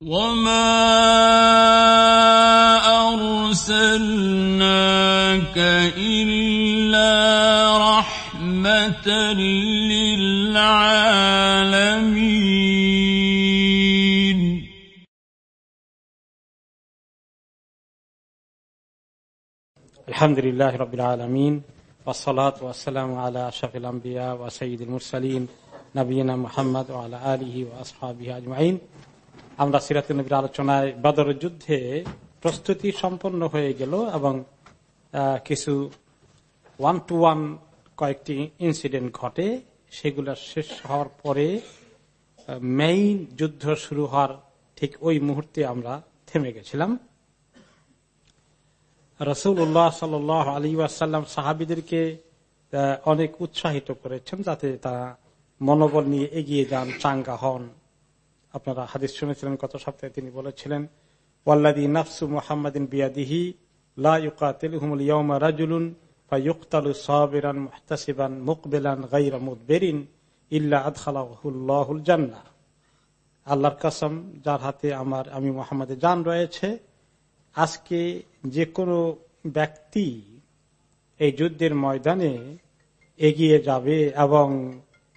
وما أرسلناك إلا رحمة للعالمين الحمد لله رب العالمين والصلاة والسلام على أشرف الأنبياء وسيد المرسلين نبينا محمد وعلى آله وأصحابه أجمعين আমরা সিরাত নবীর আলোচনায় বদর যুদ্ধে প্রস্তুতি সম্পন্ন হয়ে গেল এবং কিছু ওয়ান টু ওয়ান কয়েকটি ইনসিডেন্ট ঘটে। সেগুলো শেষ হওয়ার পরে মেইন যুদ্ধ শুরু হওয়ার ঠিক ওই মুহূর্তে আমরা থেমে গেছিলাম। রসুল উল্লাহ সাল আলী ওয়াসাল্লাম সাহাবিদেরকে অনেক উৎসাহিত করেছেন যাতে তারা মনোবল নিয়ে এগিয়ে যান, চাঙ্গা হন। আপনারা হাদিস শুনেছিলেন, গত সপ্তাহে তিনি বলেছিলেন ওয়াল্লাদি নাফসু মোহাম্মদিন বিয়াদিহি রাজুলুন মুকবেলান ইল্লা জান্নাহ। আল্লাহর কসম, যার হাতে আমার, আমি মোহাম্মদের জান রয়েছে, আজকে যে কোনো ব্যক্তি এই যুদ্ধের ময়দানে এগিয়ে যাবে এবং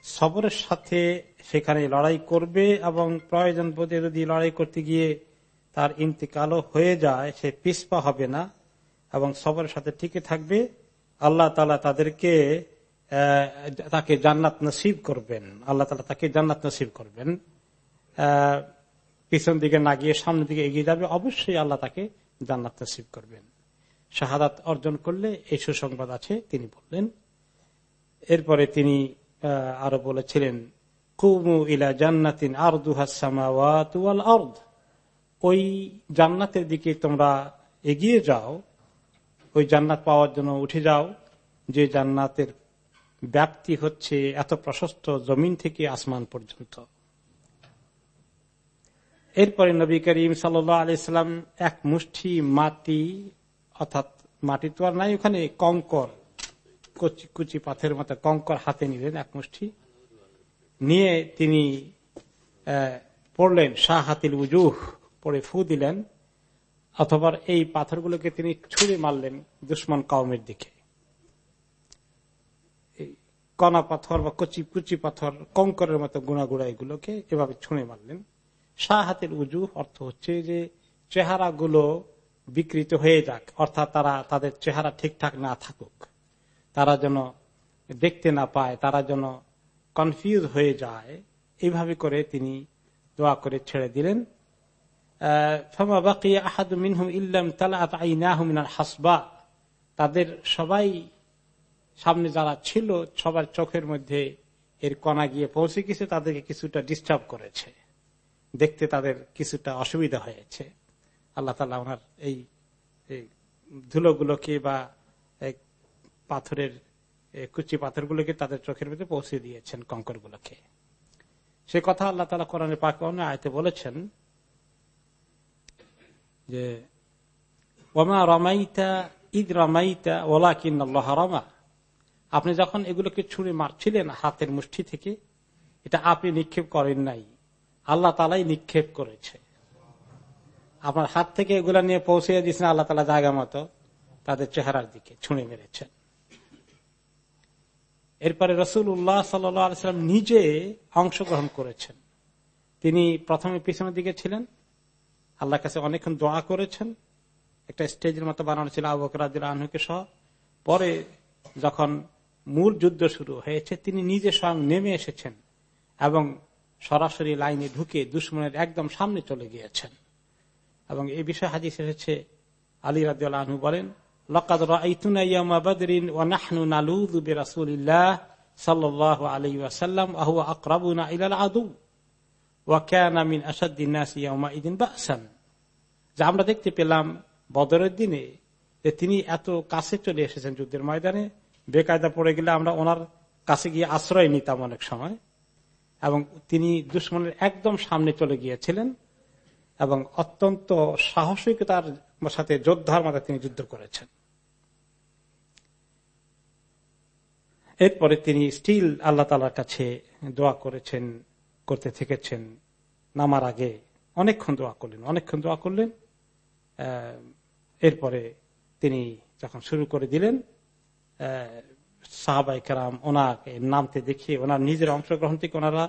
সবরের সাথে সেখানে লড়াই করবে এবং প্রয়োজন বোধে যদি লড়াই করতে গিয়ে তার ইন্তিকালও হয়ে যায়, সে পিসপা হবে না এবং সবরের সাথে টিকে থাকবে। আল্লাহ তালা তাদেরকে তাকে জান্নাত নসিব করবেন। আল্লাহ তালা তাকে জান্নাত নসিব করবেন। পিছন দিকে না গিয়ে সামনের দিকে এগিয়ে যাবে, অবশ্যই আল্লাহ তাকে জান্নাত নসিব করবেন। শাহাদাত অর্জন করলে এই সুসংবাদ আছে, তিনি বললেন। এরপরে তিনি আরও বলেছিলেন, কুমু ইলা জান্নাতিন ওই জান্নাতের দিকে তোমরা এগিয়ে যাও, ওই জান্নাত পাওয়ার জন্য উঠে যাও। যে জান্নাতের ব্যাপ্তি হচ্ছে এত প্রশস্ত জমিন থেকে আসমান পর্যন্ত। এরপরে নবী করিম সাল্লাম এক মুষ্টি মাটি, অর্থাৎ মাটি তো আর নাই ওখানে, কঙ্কর। কচি পাথের মতো কঙ্কর হাতে নিলেন এক মুষ্টি। নিয়ে তিনি পড়লেন, শাহ হাতিল উজুহ, পড়ে ফু দিলেন অথবা এই পাথরগুলোকে তিনি ছুঁড়ে মারলেন দুশ্মন কওমের দিকে। কণা পাথর বা কচি কুচি পাথর, কঙ্করের মতো গুণাগুড়া এগুলোকে এভাবে ছুঁড়ে মারলেন। শাহ হাতের উজু অর্থ হচ্ছে যে, চেহারাগুলো বিকৃত হয়ে যাক, অর্থাৎ তারা, তাদের চেহারা ঠিকঠাক না থাকুক। তারা যেন দেখতে না পায়, তারা যেন কনফিউজ হয়ে যায়। এইভাবে করে তিনি দোয়া করে ছেড়ে দিলেন। তাদের সবাই সামনে যারা ছিল, সবার চোখের মধ্যে এর কণা গিয়ে পৌঁছে গেছে, তাদেরকে কিছুটা ডিস্টার্ব করেছে। দেখতে তাদের কিছুটা অসুবিধা হয়েছে। আল্লাহ তালা ওনার এই ধুলোগুলোকে বা পাথরের কুচি পাথরগুলোকে তাদের চোখের মধ্যে পৌঁছে দিয়েছেন কঙ্কর গুলোকে সে কথা আল্লাহ তালা কোরআনে পাক আয়তে বলেছেন যে, ওমা রমাইতা ঈদ রমাইতা ওলা কিন্নল্লাহ রমা। আপনি যখন এগুলোকে ছুঁড়ে মারছিলেন হাতের মুষ্টি থেকে, এটা আপনি নিক্ষেপ করেন নাই। আল্লাহ তালাই নিক্ষেপ করেছে। আপনার হাত থেকে এগুলা নিয়ে পৌঁছে দিয়েছেন আল্লাহ তালা জায়গা মতো, তাদের চেহারার দিকে ছুঁড়ে মেরেছেন। এরপরে রসুল উল্লাহ সাল্লাম নিজে অংশগ্রহণ করেছেন। তিনি প্রথমে পিছনের দিকে ছিলেন আল্লাহ কাছে অনেকক্ষণ দোয়া করেছেন, একটা স্টেজের মতো বানানো ছিল আবকরাদিল আহনুকে সহ। পরে যখন মূল যুদ্ধ শুরু হয়েছে, তিনি নিজে স্বয়ং নেমে এসেছেন এবং সরাসরি লাইনে ঢুকে দুশ্মনের একদম সামনে চলে গিয়েছেন। এবং এই বিষয়ে হাজির এসেছে আলী রাজু বলেন আমরা দেখতে পেলাম বদরের দিনে, যে তিনি এত কাছে চলে এসেছেন যুদ্ধের ময়দানে, বেকায়দা পড়ে গেলে আমরা ওনার কাছে গিয়ে আশ্রয় নিতাম অনেক সময়। এবং তিনি দুশ্মনের একদম সামনে চলে গিয়েছিলেন এবং অত্যন্ত সাহসিকতার সাথে যোদ্ধার মধ্যে তিনি যুদ্ধ করেছেন। এরপরে তিনি স্টিল আল্লাহ তালার কাছে দোয়া করেছেন, করতে থেকেছেন, নামার আগে অনেকক্ষণ দোয়া করলেন, অনেকক্ষণ দোয়া করলেন এরপরে তিনি যখন শুরু করে দিলেন সাহাবাই কারাম ওনাকে নামতে দেখিয়ে, ওনার নিজের অংশগ্রহণ থেকে ওনারা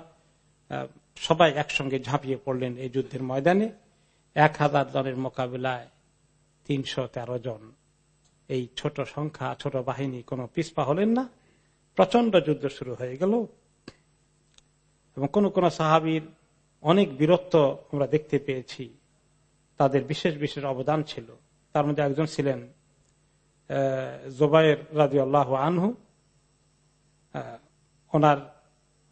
সবাই একসঙ্গে ঝাঁপিয়ে পড়লেন এই যুদ্ধের ময়দানে। এক হাজার জনের মোকাবিলায় তিনশো তেরো জন। এই ছোট সংখ্যা, ছোট বাহিনী, কোনো পিসপা হলেন না। প্রচণ্ড যুদ্ধ শুরু হয়ে গেল। এবং কোন কোন সাহাবির অনেক বীরত্ব আমরা দেখতে পেয়েছি। তাদের বিশেষ বিশেষ অবদান ছিল। তার মধ্যে একজন ছিলেন জোবাইর রাজি আল্লাহ আনহু ওনার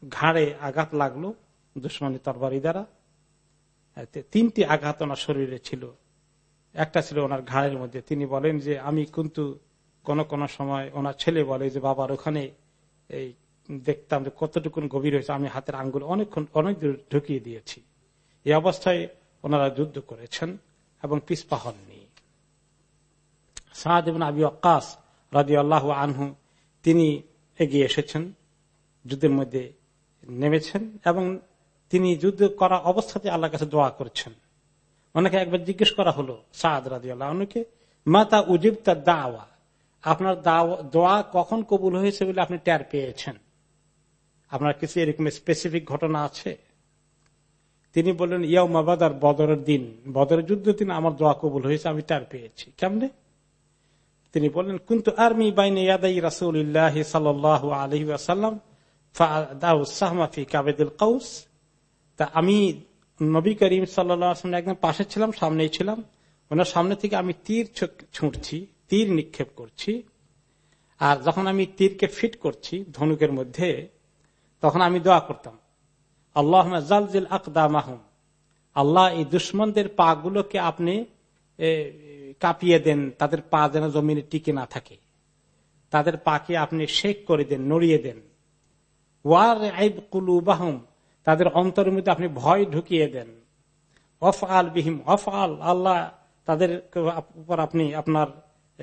ঘাড়ে আঘাত লাগল দুশ্মনী তরবারি দ্বারা। তিনটি আঘাত ওনার শরীরে ছিল। একটা ছিল ওনার ঘাড়ের মধ্যে। তিনি বলেন যে, আমি কিন্তু কোন কোন সময় ওনার ছেলে বলে যে, বাবার ওখানে এই দেখতাম যে কতটুকুন গভীর হয়েছে, আমি হাতের আঙ্গুল অনেকক্ষণ, অনেক দূর ঢুকিয়ে দিয়েছি। এই অবস্থায় ওনারা যুদ্ধ করেছেন এবং পিসপা হননি। সাদ আবি আকাশ রাজি আল্লাহ আনহু, তিনি এগিয়ে এসেছেন, যুদ্ধের মধ্যে নেমেছেন এবং তিনি যুদ্ধ করা অবস্থাতে আল্লাহ কাছে দোয়া করছেন। অনেকে একবার জিজ্ঞেস করা হলো, সাদ রাজি আল্লাহ অনেকে মাতা উজিব তার দাওয়া। আপনার দোয়া কখন কবুল হয়েছে বলে আপনি ট্যার পেয়েছেন? আপনার কিছু এরকম স্পেসিফিক ঘটনা আছে? তিনি বললেন ইয়াও মাবাদার বদরের দিন, বদরের যুদ্ধ দিন আমার দোয়া কবুল হয়েছে, আমি ট্যার পেয়েছি। কেমনে? তিনি বললেন, কিন্তু আর্মি বাইনে ইয়াদাই রাসুল্লাহ আলহি কাবেদুল কাউস। তা আমি নবী করিম সাল্লাম একদম পাশে ছিলাম, সামনেই ছিলাম। ওনার সামনে থেকে আমি তীর ছুঁড়ছি, তীর নিক্ষেপ করছি। আর যখন আমি তীরকে ফিট করছি ধনুকের মধ্যে, তখন আমি দোয়া করতাম আল্লাহ জালজিল আকদা মাহুম আল্লাহ, এই দুশ্মনদের পা গুলোকে আপনি কাঁপিয়ে দেন, তাদের পা যেন জমিনে টিকে না থাকে। তাদের পাকে আপনি শেক করে দেন, নড়িয়ে দেন। ওয়ার আইব কুলু বাহুম তাদের অন্তরের মধ্যে আপনি ভয় ঢুকিয়ে দেন। অফ আল বিহিম অফ আল আল্লাহ তাদের উপর আপনি আপনার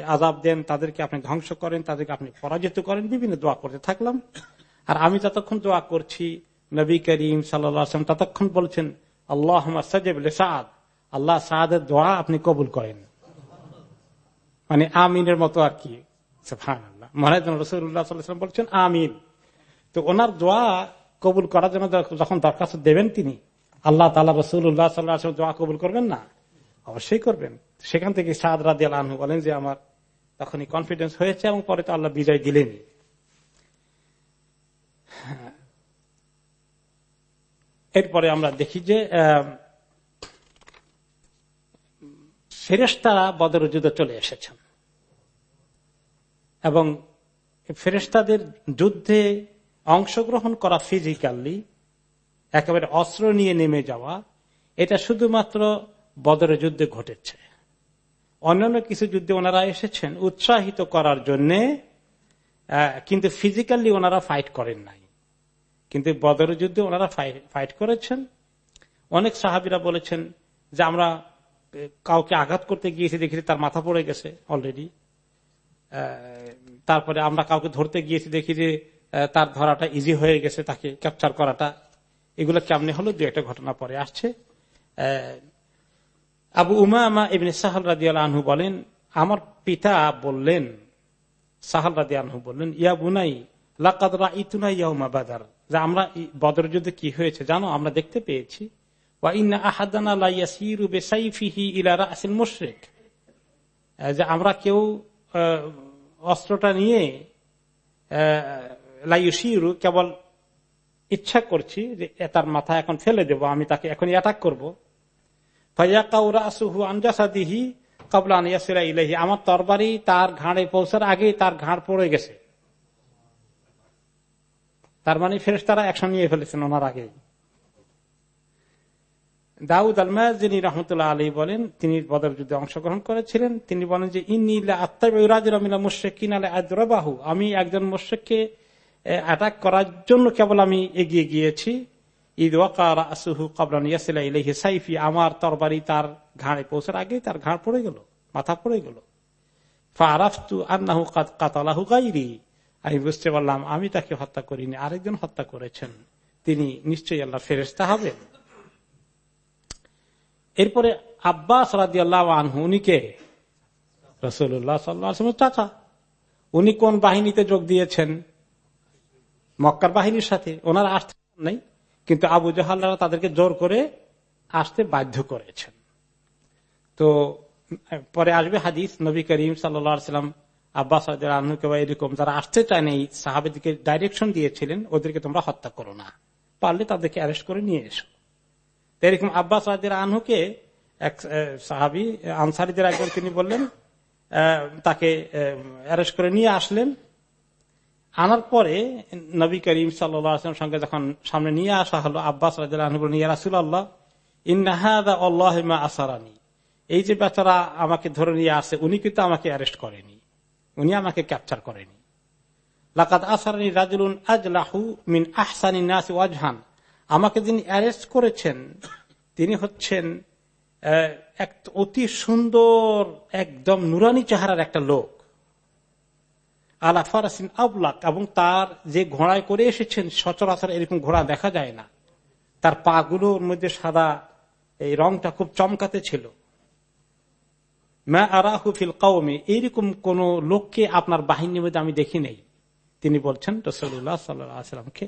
আজাব দেন, তাদেরকে আপনি ধ্বংস করেন, তাদেরকে আপনি পরাজিত করেন, বিভিন্ন দোয়া করতে থাকলাম। আর আমি ততক্ষণ দোয়া করছি, নবী করিম সাল্লাম ততক্ষণ বলছেন আল্লাহ সাজেব সাদ আল্লাহ সাদের দোয়া আপনি কবুল করেন। মানে আমিনের মতো আর কি। রসুল্লাহাম বলছেন, আমিন। তো ওনার দোয়া কবুল করার জন্য যখন দরখাস্ত দেবেন তিনি, আল্লাহ তালা রসুল্লাহ সাল্লাহ দোয়া কবুল করবেন না? অবশ্যই করবেন। সেখান থেকে সাদ রাজি আলহু বলেন যে, আমার তখনই কনফিডেন্স হয়েছে এবং পরে তো আল্লাহ বিজয় দিলেনি এরপরে আমরা দেখি যে ফেরেস্তারা বদর যুদ্ধে চলে এসেছেন। এবং ফেরেস্তাদের যুদ্ধে অংশগ্রহণ করা ফিজিক্যালি একেবারে অস্ত্র নিয়ে নেমে যাওয়া, এটা শুধুমাত্র বদরের যুদ্ধে ঘটেছে। অন্যান্য কিছু যুদ্ধে ওনারা এসেছেন উৎসাহিত করার জন্য কিন্তু ফিজিক্যালি ওনারা ফাইট করেন নাই। কিন্তু বদর যুদ্ধে ওনারা ফাইট করেছেন। অনেক সাহাবিরা বলেছেন যে আমরা কাউকে আঘাত করতে গিয়েছি দেখেছি তার মাথা পড়ে গেছে অলরেডি তারপরে আমরা কাউকে ধরতে গিয়েছি দেখি যে তার ধরাটা ইজি হয়ে গেছে তাকে ক্যাপচার করাটা। এগুলো কেমনে হলো? দু একটা ঘটনা পরে আসছে। আবু উমা এমনি সাহাল রাজি আনহু বলেন, আমার পিতা বললেন, সাহাল রাজি আনহু বললেন, ইয়া বুনাই লাকাদরা ইতুনা ইয়াউমা বাদার। যে আমরা বদর যুদ্ধে কি হয়েছে জানো? আমরা দেখতে পেয়েছি আমরা কেউ অস্ত্রটা নিয়ে লাইশিরু কেবল ইচ্ছা করছি যে তার মাথা এখন ফেলে দেব, আমি তাকে এখন অ্যাটাক করব। আমার তরবারি তার ঘাড়ে পৌঁছার আগে তার ঘাড় পড়ে গেছে। তার মানে ফেরেস তারা একশন নিয়ে ফেলেছেন ওনার আগে দাউদ আলমা যিনি রহমতুল্লাহ আলী বলেন, তিনি বদর যুদ্ধে অংশগ্রহণ করেছিলেন, তিনি বলেন যে ইন্নিল্লা আত্মাবিরাজিরা মুশেকিন আলে আদ্রবাহু আমি একজন মুশেককে অ্যাটাক করার জন্য কেবল আমি এগিয়ে গিয়েছি। ঈদ ওয়াকার আসুহু কবরান ইয়াসিলা ইলাইহি সাইফি, আমার তরবারি তার ঘাড়ে পৌঁছার আগে তার ঘাড় পড়ে গেল, মাথা পড়ে গেল। আমি বুঝতে পারলাম আমি তাকে হত্যা করিনি, আরেকজন হত্যা করেছেন, তিনি নিশ্চয়ই আল্লাহ ফেরেস্তা হবেন। এরপরে আব্বাস আনহু উনিকে রসুল্লাহ সাল্লাহ চাচা। উনি কোন বাহিনীতে যোগ দিয়েছেন? মক্কার বাহিনীর সাথে ওনার আসতে নেই, কিন্তু আবু জাহাল্লারা তাদেরকে জোর করে আসতে বাধ্য করেছেন। তো, পরে আসবে হাদিস, নবী করিম সাল্লাম, আব্বাস এরকম যারা আসতে চায় না এই সাহাবেদিকে ডাইরেকশন দিয়েছিলেন, ওদেরকে তোমরা হত্যা করো না। পারলে তাদেরকে অ্যারেস্ট করে নিয়ে এসো। এরকম আব্বাস আনহুকে এক সাহাবি, আনসারিদের একজন তিনি বললেন তাকে অ্যারেস্ট করে নিয়ে আসলেন আনার পরে নবী করিম সাল্লাম সঙ্গে যখন সামনে নিয়ে আসা হলো, আব্বাস আল্লাহ আসারানি। এই যে বেচারা আমাকে ধরে নিয়ে আসে, উনি কিন্তু আমাকে অ্যারেস্ট করেনি। উনি আমাকে ক্যাপচার করেনি। লাকাত আসারানি রাজুলুন আজলাহু মিন আহসানি নাস ওয়াজহান। আমাকে যিনি অ্যারেস্ট করেছেন, তিনি হচ্ছেন এক অতি সুন্দর, একদম নুরানি চেহারার একটা লোক। আলা ফারাসিন আবলাক, এবং তার যে ঘোড়ায় করে এসেছেন, সচরাচর এরকম ঘোড়া দেখা যায় না। তার পাগুলোর মধ্যে সাদা এই রংটা খুব চমকাতে ছিল। আরাহুফিল কৌমে এইরকম কোন লোককে আপনার বাহিনীর মধ্যে আমি দেখি নেই। তিনি বলছেন রসুল্লাহ সাল্লামকে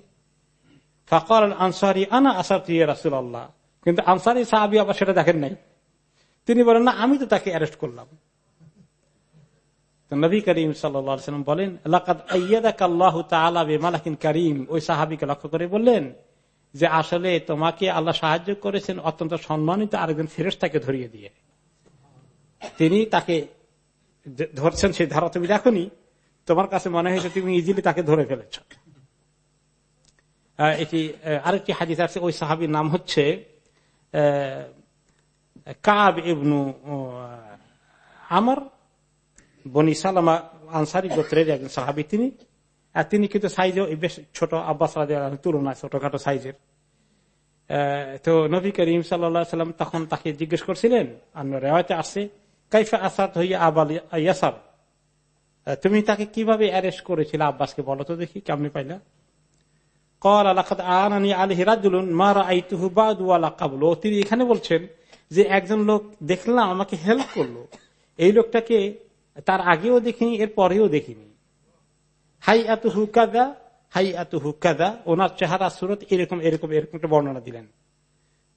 ফকর আনসারি, আনা আসার রাসুল আল্লাহ কিন্তু আনসারি সাহাবি আবার সেটা দেখেন নাই। তিনি বলেন, না, আমি তো তাকে অ্যারেস্ট করলাম। নবী করিম সাল্লাম বলেন মালাকিন করিম। ওই সাহাবিকে লক্ষ্য করে বললেন যে, আসলে তোমাকে আল্লাহ সাহায্য করেছেন অত্যন্ত সম্মানিত আরেকজন ফেরেস্তাকে ধরিয়ে দিয়ে। তিনি তাকে ধরছেন সেই ধারা। তুমি দেখনি, তোমার কাছে মনে হয়েছে তুমি ইজিলি তাকে ধরে ফেলেছ। এটি আরেকটি হাদিস আছে, ওই সাহাবির নাম হচ্ছে কাব ইবনু আমার। বনি সালামা আনসারি গোত্রের একজন সাহাবি তিনি, আর তিনি কিন্তু সাইজও বেশ ছোট আব্বাস তুলনায় ছোটখাটো সাইজের। তো নবী করিম সাল্লাম তখন তাকে জিজ্ঞেস করছিলেন অন্য রেওয়াতে আসছে, কাইফা আসাদ হইয়া আবাল ইয়াসার? তুমি তাকে কীভাবে অ্যারেস্ট করেছিল আব্বাসকে বলো তো দেখি, কেমনি পাইলা? কল আলাকাত আনানি আল হিরাজুলুন মারা আইতুহু বাদুয়ালা কাবুল। তিনি এখানে বলছেন যে, একজন লোক দেখলাম আমাকে হেল্প করল। এই লোকটাকে তার আগেও দেখিনি এর পরেও দেখিনি। হাই এত হুকাদা হাই এত হুকাদা, ওনার চেহারা, সুরত এরকম এরকম এরকম একটা বর্ণনা দিলেন।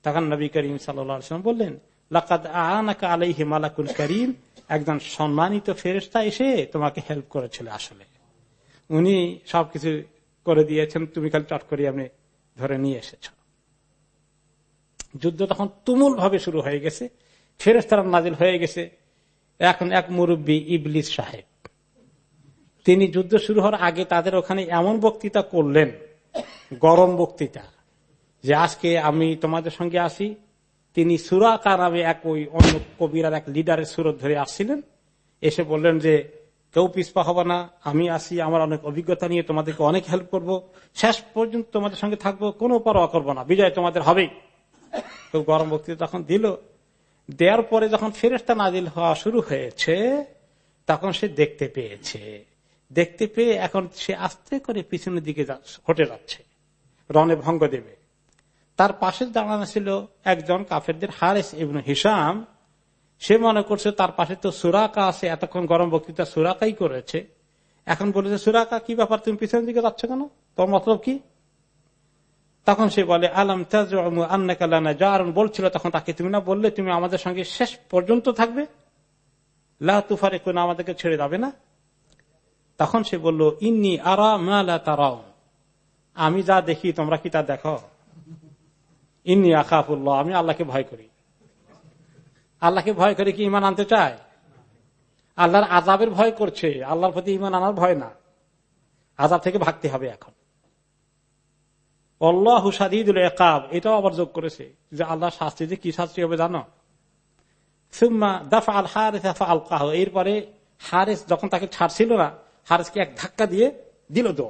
তখন নবী করিম সাল্লাম বললেন, লাকাদ আনাকা করিম একজন সম্মানিত ফেরেস্তা এসে তোমাকে হেল্প করেছিল আসলে। উনি সবকিছু করে দিয়েছেন, তুমি খালি চট করে আপনি ধরে নিয়ে এসেছ। যুদ্ধ তখন তুমুল ভাবে শুরু হয়ে গেছে। ফেরেস্তারা নাজিল হয়ে গেছে। এখন এক মুরব্বী ইবলিস সাহেব। তিনি যুদ্ধ শুরু হওয়ার আগে তাদের ওখানে এমন বক্তৃতা করলেন, গরম বক্তৃতা, যে আজকে আমি তোমাদের সঙ্গে আসি। তিনি সুরাকা নামে এক ওই অন্য কবিরার এক লিডারের সুরত ধরে আসছিলেন। এসে বললেন যে, কেউ পিসপা হবে না, আমি আসি, আমার অনেক অভিজ্ঞতা নিয়ে তোমাদেরকে অনেক হেল্প করব। শেষ পর্যন্ত তোমাদের সঙ্গে থাকব, কোনো পরোয়া করব না, বিজয় তোমাদের হবেই। খুব গরম বক্তৃতা তখন দিল। দেওয়ার পরে যখন ফেরেস্তা নাজিল হওয়া শুরু হয়েছে, তখন সে দেখতে পেয়েছে। দেখতে পেয়ে এখন সে আস্তে করে পিছনের দিকে হটে যাচ্ছে রনে ভঙ্গ দেবে। তার পাশে দাঁড়ানো ছিল একজন কাফেরদের হারেস এবং হিসাম সে মনে করছে তার পাশে তো সুরাকা আছে, এতক্ষণ গরম বক্তৃতা সুরাকাই করেছে। এখন বলেছে, সুরাকা, কি ব্যাপার? তুমি পিছনের দিকে যাচ্ছ কেন? তোর মতলব কি? তখন সে বলে, আলম তাজন বলছিল তখন তাকে, তুমি না বললে তুমি আমাদের সঙ্গে শেষ পর্যন্ত থাকবে? লাফারে কোন আমাদেরকে ছেড়ে যাবে না? তখন সে বলল, ইন্নি আরা তারাও আমি যা দেখি, তোমরা কি তা দেখো? ইন্নি আকাফুল্লাহ আমি আল্লাহকে ভয় করি। আল্লাহকে ভয় করে কি ইমান আনতে চায়? আল্লাহর আজাবের ভয় করছে, আল্লাহর প্রতি ইমান আনার ভয় না। আজাব থেকে ভাগতে হবে এখন। অল্লাহ সাদিদুল একাব এটাও আবার যোগ করেছে যে আল্লাহ শাস্তি যে কি শাস্তি হবে জানো? সুম্মা দাফা আল হারেস আল কাহ এরপরে হারেস যখন তাকে ছাড়ছিল না, হারেসকে এক ধাক্কা দিয়ে দিল তো।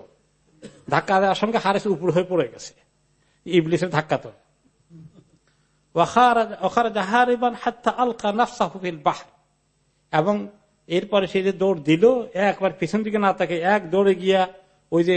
ধাক্কা দেওয়ার সঙ্গে হারেস উপর হয়ে পড়ে গেছে। ইবলিসের ধাক্কা তো। এবং এরপরে সে যে দৌড় দিল, একবার পিছন দিকে না তাকে এক দৌড়ে গিয়া ওই যে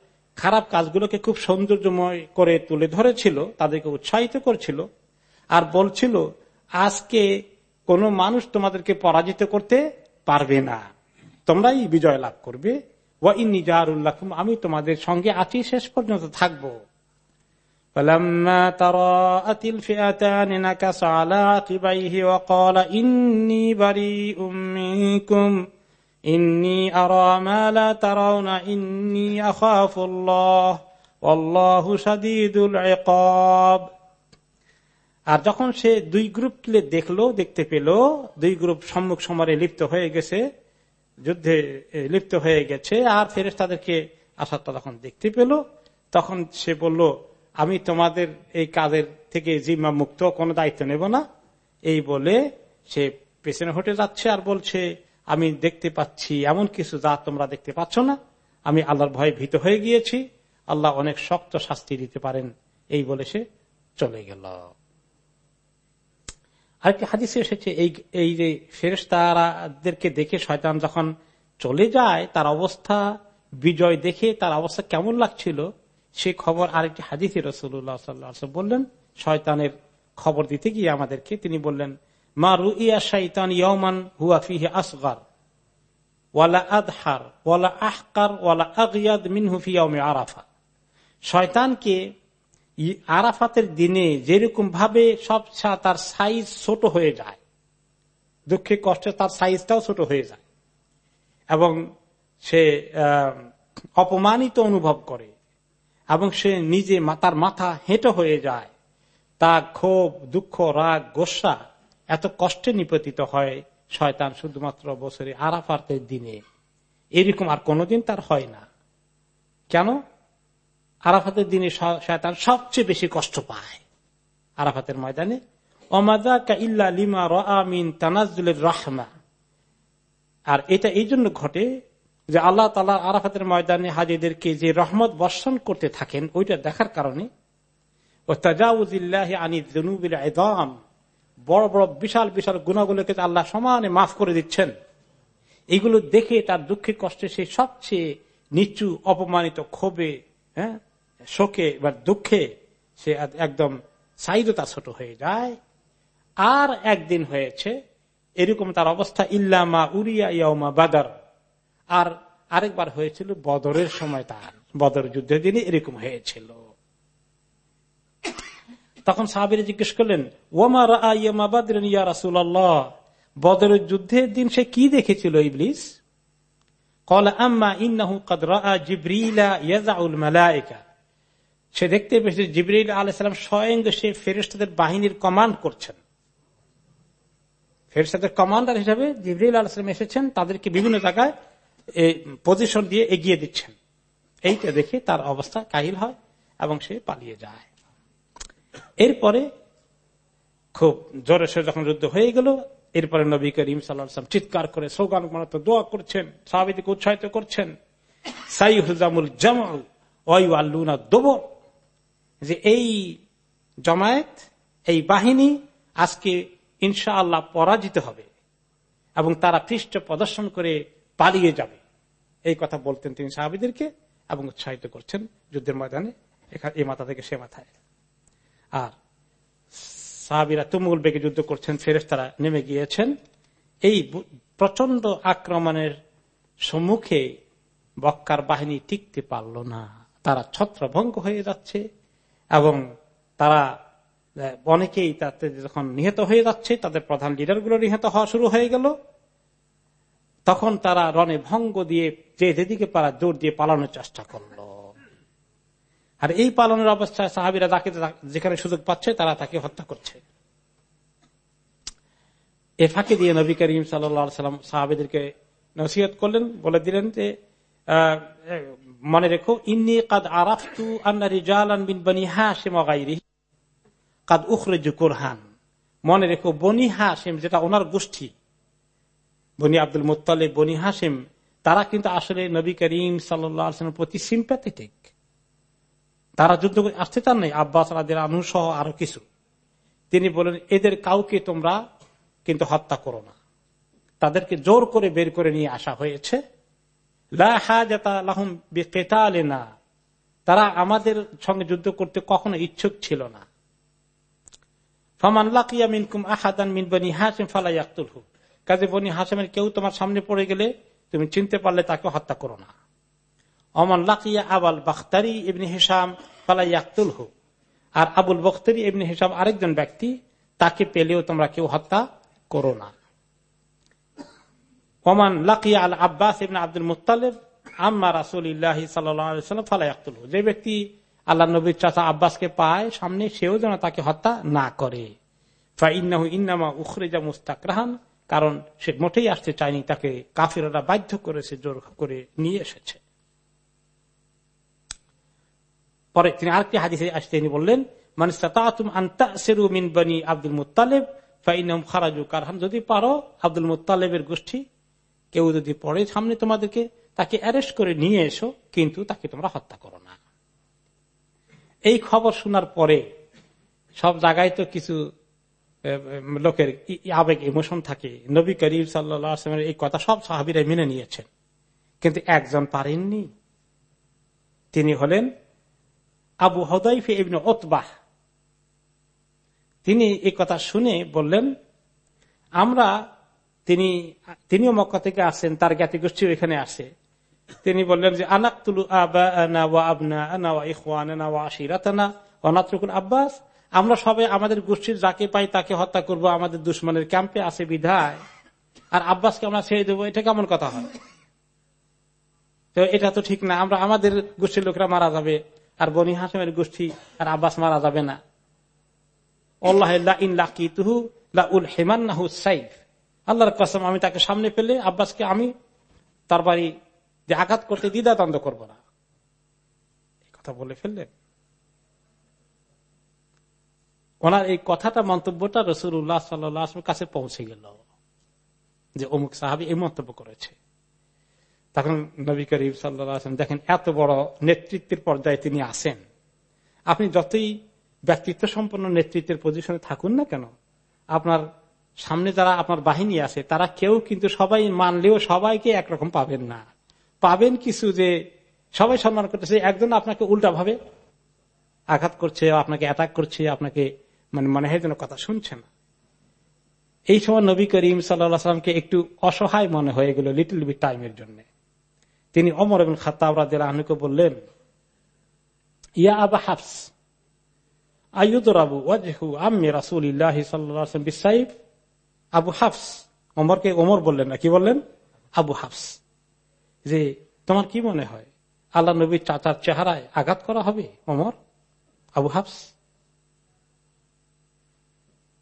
খারাপ কাজগুলোকে খুব সৌন্দর্যময় করে তুলে ধরেছিল তাদেরকে উৎসাহিত করছিল আর বলছিল আজকে কোন মানুষ তোমাদেরকে পরাজিত করতে পারবে না তোমরাই বিজয় লাভ করবে ওয়া ইন্নি জাহারুল্লাহ আমি তোমাদের সঙ্গে আছি শেষ পর্যন্ত থাকবো فلما تراءت الفئتان نكص على عقبيه وقال إني بريء منكم ইন্নি ইন্নি আর যখন সে দুই গ্রুপকে দেখল, দেখতে পেল, দুই গ্রুপ সম্মুখ সমারে লিপ্ত হয়ে গেছে, যুদ্ধে লিপ্ত হয়ে গেছে, আর ফেরেস তাদেরকে আসারটা তখন দেখতে পেল, তখন সে বলল, আমি তোমাদের এই কাজের থেকে জিম্মা মুক্ত, কোনো দায়িত্ব নেব না। এই বলে সে পেছনে হটে যাচ্ছে আর বলছে আমি দেখতে পাচ্ছি এমন কিছু যা তোমরা দেখতে পাচ্ছ না। আমি আল্লাহর ভয়ে ভীত হয়ে গিয়েছি। আল্লাহ অনেক শক্ত শাস্তি দিতে পারেন। এই বলে সে চলে গেল। আরেকটি হাদিসে এসেছে, এই এই যে ফেরেস্তারাদেরকে দেখে শয়তান যখন চলে যায়, তার অবস্থা, বিজয় দেখে তার অবস্থা কেমন লাগছিল, সে খবর আরেকটি হাদিসে রসুল্লাহ সাল্লাহ বললেন, শয়তানের খবর দিতে গিয়ে আমাদেরকে তিনি বললেন মা রুইয়া শৈতান ইয়মান হুয়া ফিহে আসগার ওয়ালা আদহার ওয়ালা আহকার ওয়ালা আগিয়াদ মিনহু ফিয়াউমে আরাফা শয়তানকে আরাফাতের দিনে যেরকম ভাবে সব তার সাইজ ছোট হয়ে যায়, দুঃখে কষ্টে তার সাইজটাও ছোট হয়ে যায়, এবং সে অপমানিত অনুভব করে, এবং সে নিজে তার মাথা হেঁটো হয়ে যায় তার ক্ষোভ, দুঃখ, রাগ, গোসা এত কষ্টে নিপতিত হয় শয়তান শুধুমাত্র বছরে আরাফাতের দিনে। এরকম আর কোনোদিন তার হয় না। কেন? আরাফাতের দিনে শয়তান সবচেয়ে বেশি কষ্ট পায়। আরাফাতের ময়দানে তানাজুলের রহমা। আর এটা এই জন্য ঘটে যে আল্লাহ তালা আরাফাতের ময়দানে হাজিদেরকে যে রহমত বর্ষণ করতে থাকেন, ওইটা দেখার কারণে ও তাজাউজিল্লাহ আনি জনুবিল বড় বড় বিশাল বিশাল গুণাগুলোকে আল্লাহ সমানে মাফ করে দিচ্ছেন। এগুলো দেখে তার দুঃখে কষ্টে সে সবচেয়ে নিচু, অপমানিত, ক্ষোভে হ্যাঁ শোকে বা দুঃখে সে একদম সাইদতা ছোট হয়ে যায়। আর একদিন হয়েছে, এরকম তার অবস্থা ইল্লামা উরিয়া ইয়ামা বাদার। আর আরেকবার হয়েছিল বদরের সময় তার। বদর যুদ্ধের দিনে এরকম হয়েছিল। তখন সাহাবিরা জিজ্ঞেস করলেন, ওমা ইয়া রাসুল্লাহ বদরের যুদ্ধের দিন সে কি দেখেছিল ইবলিস? সে দেখতে পেয়েছে জিবরিল আলাইসালাম স্বয়ং সে ফেরেস্তাদের বাহিনীর কমান্ড করছেন। ফেরেস্তাদের কমান্ডার হিসাবে জিবরিল আলাইসালাম এসেছেন, তাদেরকে বিভিন্ন জায়গায় পজিশন দিয়ে এগিয়ে দিচ্ছেন। এইটা দেখে তার অবস্থা কাহিল হয় এবং সে পালিয়ে যায়। এরপরে খুব জোরে সে যখন যুদ্ধ হয়ে গেল, এরপরে নবী করিম সাল্লাম চিৎকার করে সৌগান মানত দোয়া করছেন সাহাবিদিকে উৎসাহিত করছেন সাই হুজামুল জামাল ওয়াই আল্লুনা দোবর, যে এই জমায়েত, এই বাহিনী আজকে ইনশা আল্লাহ পরাজিত হবে এবং তারা পৃষ্ঠ প্রদর্শন করে পালিয়ে যাবে। এই কথা বলতেন তিনি সাহাবিদেরকে এবং উৎসাহিত করছেন যুদ্ধের ময়দানে এই মাথা থেকে সে মাথায়। আর সাহাবিরা তুমুল বেগে যুদ্ধ করছেন ফেরেস তারা নেমে গিয়েছেন। এই প্রচণ্ড আক্রমণের সম্মুখে বক্কার বাহিনী টিকতে পারল না। তারা ছত্রভঙ্গ হয়ে যাচ্ছে এবং তারা অনেকেই তাতে যখন নিহত হয়ে যাচ্ছে, তাদের প্রধান লিডারগুলো নিহত হওয়া শুরু হয়ে গেল। তখন তারা রনে ভঙ্গ দিয়ে যে যেদিকে পারা জোর দিয়ে পালানোর চেষ্টা করল। আর এই পালনের অবস্থায় সাহাবিরা তাকে যেখানে সুযোগ পাচ্ছে, তারা তাকে হত্যা করছে। এ ফাঁকে দিয়ে নবী করিম সাল্লাম সাহাবিদেরকে নসিহত করলেন, বলে দিলেন যে মনে রেখো, ইন্নি কাদ আরাফতু কাদ উখরেজু কোরহান। মনে রেখো, বনি হাসিম যেটা ওনার গোষ্ঠী, বনি আব্দুল মুতালে বনি হাসিম তারা কিন্তু আসলে নবী করিম সাল্লামের প্রতি সিম্প্যাথেটিক তারা যুদ্ধ আসতে চান নাই, আব্বাস আলাদের আনু আরও কিছু। তিনি বলেন এদের কাউকে তোমরা কিন্তু হত্যা করো না। তাদেরকে জোর করে বের করে নিয়ে আসা হয়েছে। না তারা আমাদের সঙ্গে যুদ্ধ করতে কখনো ইচ্ছুক ছিল না। কাজে বনি হাসেমের কেউ তোমার সামনে পড়ে গেলে তুমি চিনতে পারলে তাকে হত্যা করো না। অমান লাকিয়া আবাল বাখতারি ইবনে হিসাম ফালাইয়াকুল হু আর আবুল বখতারি ইবনে হিসাম আরেকজন ব্যক্তি, তাকে পেলেও তোমরা কেউ হত্যা করো না। ওমান লাকিয়া আল আব্বাস ইবনে আব্দুল মুতালেব আম্মা রাসুল ইল্লাহি সাল্লাম ফালাইয়াকুল যে ব্যক্তি আল্লাহ নবীর চাচা আব্বাসকে পায়, সামনে সেও যেন তাকে হত্যা না করে। কারণ সে মোটেই আসতে চায়নি, তাকে কাফিরা বাধ্য করেছে, জোর করে নিয়ে এসেছে। পরে তিনি আরেকটি হাদিসে আসতে তিনি বললেন মানে আব্দুল মুতালেব কারহান যদি পারো, আব্দুল মুতালেবের গোষ্ঠী, কেউ যদি পড়ে সামনে তোমাদেরকে, তাকে অ্যারেস্ট করে নিয়ে এসো, কিন্তু তাকে তোমরা হত্যা করো না। এই খবর শোনার পরে সব জায়গায় তো কিছু লোকের আবেগ ইমোশন থাকে। নবী করিম সাল্লামের এই কথা সব সাহাবিরা মেনে নিয়েছেন। কিন্তু একজন পারেননি। তিনি হলেন আবু হদাইফে ইবনে ওতবাহ তিনি এই কথা শুনে বললেন, আমরা তিনি, তিনিও মক্কা থেকে আসেন, তার জ্ঞাতি গোষ্ঠী এখানে আসে। তিনি বললেন যে আনাকুলু আব্বাস। আমরা সবাই আমাদের গোষ্ঠীর যাকে পাই তাকে হত্যা করব, আমাদের দুশ্মনের ক্যাম্পে আছে বিধায়। আর আব্বাসকে আমরা ছেড়ে দেবো, এটা কেমন কথা হয়? তো এটা তো ঠিক না, আমরা আমাদের গোষ্ঠীর লোকরা মারা যাবে। আর বনি হাসমের গোষ্ঠী আর আব্বাস মারা যাবে না। আল্লাহর কসম, আমি তাকে সামনে পেলে আব্বাসকে আমি তার বাড়ি যে আঘাত করতে দ্বিধা দ্বন্দ্ব করব না। কথা বলে ফেললেন। ওনার এই কথাটা, মন্তব্যটা রসুল্লাহ সাল্লামের কাছে পৌঁছে গেল যে অমুক সাহাবি এই মন্তব্য করেছে। তখন নবী করিম সাল্লাম দেখেন, এত বড় নেতৃত্বের পর্যায়ে তিনি আসেন। আপনি যতই ব্যক্তিত্ব সম্পন্ন নেতৃত্বের পজিশনে থাকুন না কেন, আপনার সামনে যারা আপনার বাহিনী আছে, তারা কেউ কিন্তু সবাই মানলেও সবাইকে একরকম পাবেন না। পাবেন কিছু যে সবাই সম্মান করতেছে, একজন আপনাকে উল্টা ভাবে আঘাত করছে, আপনাকে অ্যাটাক করছে, আপনাকে মানে মনে হয় যেন কথা শুনছে না। এই সময় নবী করিম সাল্লামকে একটু অসহায় মনে হয়ে গেল লিটল বি টাইমের জন্য। তিনি অমর এবং খাতাব রাজের আহনুকে বললেন, ইয়া আবা হাফস বললেন বললেন? মনে হয় আঘাত করা হবে অমর আবু হাফস,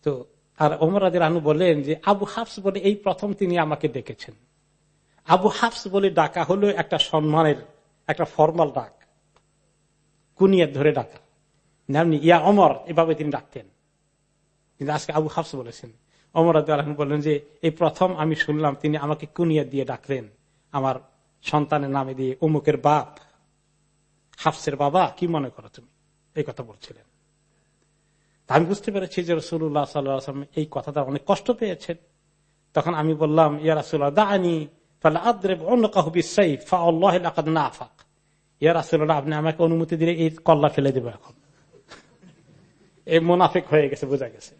তো, আর অমর আদের আনু বলেন যে, আবু হাফস বলে এই প্রথম তিনি আমাকে দেখেছেন আবু হাফস বলে ডাকা হলো একটা সম্মানের, একটা ফর্মাল ডাক। কুনিয়ার ধরে ডাকা। যেমনি ইয়া অমর এভাবে তিনি ডাকতেন। কিন্তু আজকে আবু হাফস বলেছেন। অমর আদম বললেন যে, এই প্রথম আমি শুনলাম তিনি আমাকে কুনিয়া দিয়ে ডাকলেন। আমার সন্তানের নামে দিয়ে অমুকের বাপ, হাফসের বাবা, কি মনে করো তুমি? এই কথা বলছিলেন। আমি বুঝতে পেরেছি যে রসুল্লাহ সাল্লাম এই কথাটা অনেক কষ্ট পেয়েছেন। তখন আমি বললাম, ইয়া রাসুল্লাহ দানি আপনি আমাকে অনুমতি দিলে এই কল্লা ফেলে দেবো এখন। এই মোনাফিক হয়ে গেছে, বোঝা গেছে।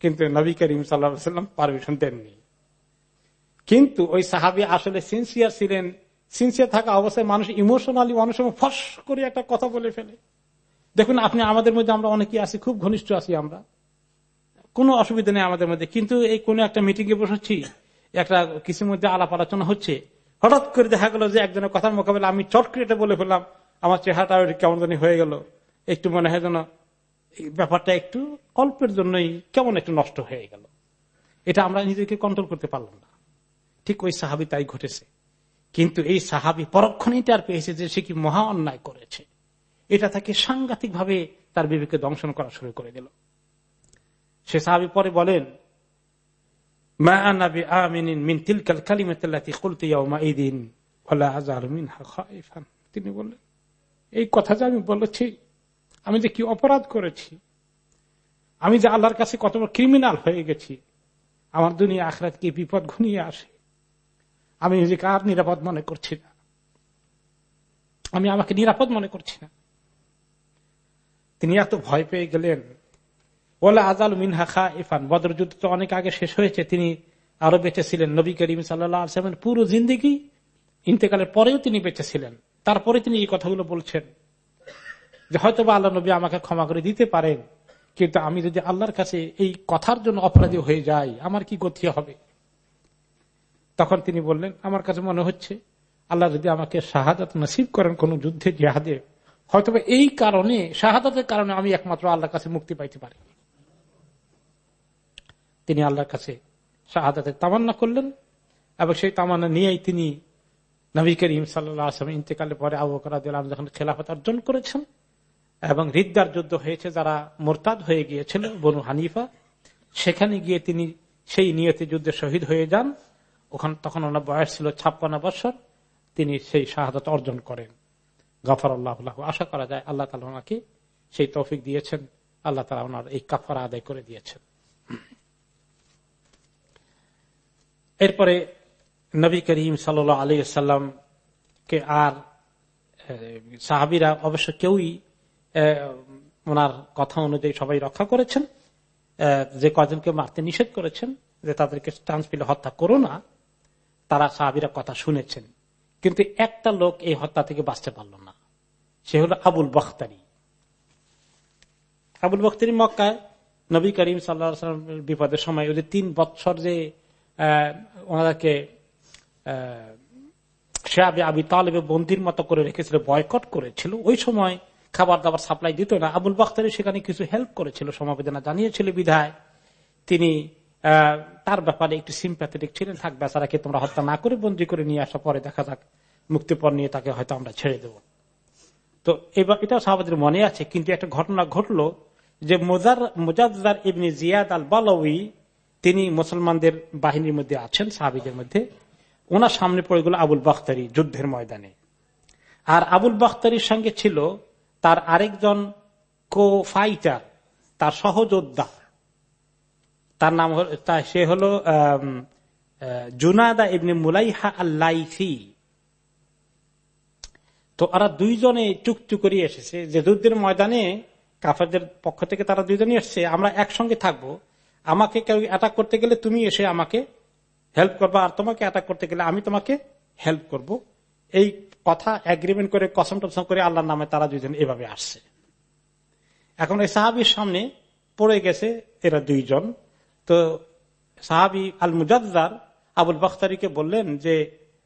কিন্তু নবী করিম সাল্লাম পারমিশন দেননি। কিন্তু ওই সাহাবি আসলে সিনসিয়ার ছিলেন। সিনসিয়ার থাকা অবস্থায় মানুষ ইমোশনালি মানুষ ফস করে একটা কথা বলে ফেলে। দেখুন, আপনি আমাদের মধ্যে আমরা অনেকে আছি, খুব ঘনিষ্ঠ আছি আমরা। কোনো অসুবিধা নেই আমাদের মধ্যে। কিন্তু এই কোন একটা মিটিং এ বসেছি একটা কিছুর মধ্যে আলাপ আলোচনা হচ্ছে। হঠাৎ করে দেখা গেল যে একজনের কথার মোকাবেলা আমি চট করে বলে ফেললাম, আমার চেহারাটা কেমন জানি হয়ে গেল। একটু মনে হয় যেন ব্যাপারটা একটু অল্পের জন্যই কেমন একটু নষ্ট হয়ে গেল। এটা আমরা নিজেকে কন্ট্রোল করতে পারলাম না। ঠিক ওই সাহাবি তাই ঘটেছে। কিন্তু এই সাহাবি পরক্ষণেই তার পেয়েছে যে সে কি মহা অন্যায় করেছে। এটা তাকে সাংঘাতিক ভাবে তার বিবেকে দংশন করা শুরু করে দিল। সে সাহাবি পরে বলেন তিনি বললেন, এই কথা যে আমি বলেছি, আমি যে কি অপরাধ করেছি? আমি যে আল্লাহর কাছে কত ক্রিমিনাল হয়ে গেছি, আমার দুনিয়া আখরাত কি বিপদ ঘনিয়ে আসে? আমি নিজেকে আর নিরাপদ মনে করছি না। আমি আমাকে নিরাপদ মনে করছি না। তিনি এত ভয় পেয়ে গেলেন। বলে আজাল মিনহা খা ইফান বদরযুদ্ধ তো অনেক আগে শেষ হয়েছে। তিনি আরও বেঁচে ছিলেন নবী করিম সাল্লামের পুরো জিন্দিগি ইন্তেকালের পরেও তিনি বেঁচে ছিলেন তারপরে তিনি এই কথাগুলো বলছেন যে হয়তো বা আল্লাহ নবী আমাকে ক্ষমা করে দিতে পারেন, কিন্তু আমি যদি আল্লাহর কাছে এই কথার জন্য অপরাধী হয়ে যাই, আমার কি গতি হবে? তখন তিনি বললেন, আমার কাছে মনে হচ্ছে আল্লাহ যদি আমাকে শাহাদাত নসিব করেন কোন যুদ্ধে, জিহাদে হয়তো এই কারণে, শাহাদাতের কারণে আমি একমাত্র আল্লাহর কাছে মুক্তি পাইতে পারি। তিনি আল্লাহর কাছে শাহাদাতের তামান্না করলেন এবং সেই তামান্না নিয়েই তিনি নবী করিম সাল্লাম ইন্তেকালের পরে আবু করাদিল্লাহ যখন খেলাফত অর্জন করেছেন এবং রিদ্দার যুদ্ধ হয়েছে, যারা মোরতাদ হয়ে গিয়েছিল, বনু হানিফা, সেখানে গিয়ে তিনি সেই নিয়তি যুদ্ধে শহীদ হয়ে যান। ওখানে তখন ওনার বয়স ছিল ছাপ্পান্ন বছর। তিনি সেই শাহাদত অর্জন করেন। গফর আল্লাহ আশা করা যায় আল্লাহ তালা ওনাকে সেই তৌফিক দিয়েছেন। আল্লাহ তালা ওনার এই কাফারা আদায় করে দিয়েছেন। এরপরে নবী করিম সাল আলী সাল্লামকে আর সাহাবিরা অবশ্য কেউই ওনার কথা অনুযায়ী সবাই রক্ষা করেছেন। যে কজনকে মারতে নিষেধ করেছেন, যে তাদেরকে চান্স পেলে হত্যা করো না, তারা সাহাবিরা কথা শুনেছেন। কিন্তু একটা লোক এই হত্যা থেকে বাঁচতে পারল না। সে হলো আবুল বখতারি। আবুল বখতারি মক্কায় নবী করিম সাল্লাম বিপদের সময় ওদের তিন বৎসর যে ওনাদেরকে শেয়াবে আবি তালেবে বন্দির মতো করে রেখেছিল, বয়কট করেছিল। ওই সময় খাবার দাবার সাপ্লাই দিত না। আবুল বাখতারি সেখানে কিছু হেল্প করেছিল, সমবেদনা জানিয়েছিল বিধায়। তিনি তার ব্যাপারে একটু সিম্প্যাথেটিক ছিলেন। থাক বেচারাকে তোমরা হত্যা না করে বন্দি করে নিয়ে আসা, পরে দেখা যাক মুক্তিপর নিয়ে তাকে হয়তো আমরা ছেড়ে দেব। তো এবার এটাও সাহাবাদের মনে আছে, কিন্তু একটা ঘটনা ঘটলো যে মোজার মোজাদার ইবনি জিয়াদ আল বালউই তিনি মুসলমানদের বাহিনীর মধ্যে আছেন, সাহাবিদের মধ্যে। ওনার সামনে পড়ে গেল আবুল বাখতারি যুদ্ধের ময়দানে। আর আবুল বাখতারির সঙ্গে ছিল তার আরেকজন কো ফাইটার তার সহযোদ্ধা। তার নাম সে হল জুনাদা ইবনে মুলাইহা আল্লাইফি তো ওরা দুইজনে চুক্তি করে এসেছে যে যুদ্ধের ময়দানে কাফারদের পক্ষ থেকে তারা দুইজনে এসছে, আমরা একসঙ্গে থাকব। আমাকে কেউ অ্যাটাক করতে গেলে তুমি এসে আমাকে হেল্প করব, আর তোমাকে অ্যাটাক করতে গেলে আমি তোমাকে হেল্প করব। এই কথা এগ্রিমেন্ট করে, কসম টসম করে আল্লাহর নামে তারা দুইজন এভাবে আসছে। এখন এই সাহাবির সামনে পড়ে গেছে এরা দুইজন। তো সাহাবি আল মুজাদ্দার আবুল বখতারিকে বললেন যে,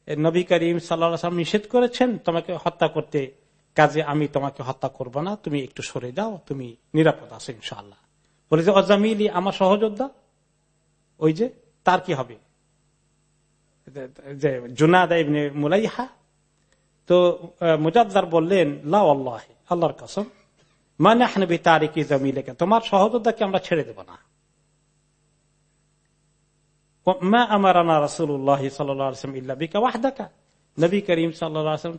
নবী করিম সাল্লাম নিষেধ করেছেন তোমাকে হত্যা করতে। কাজে আমি তোমাকে হত্যা করব না, তুমি একটু সরে যাও, তুমি নিরাপদ আছো ইনশাল্লাহ বলে যে, অজামিলি আমার সহযোদ্ধা? ওই যে, তার কি হবে? যে, জুনাদা মুলাইহা? তো মুজাদ্দার বললেন আল্লাহ আল্লাহর কসম মানে হানবি তারিকি জমিলেকে, তোমার সহযোদ্ধাকে আমরা ছেড়ে দেব না।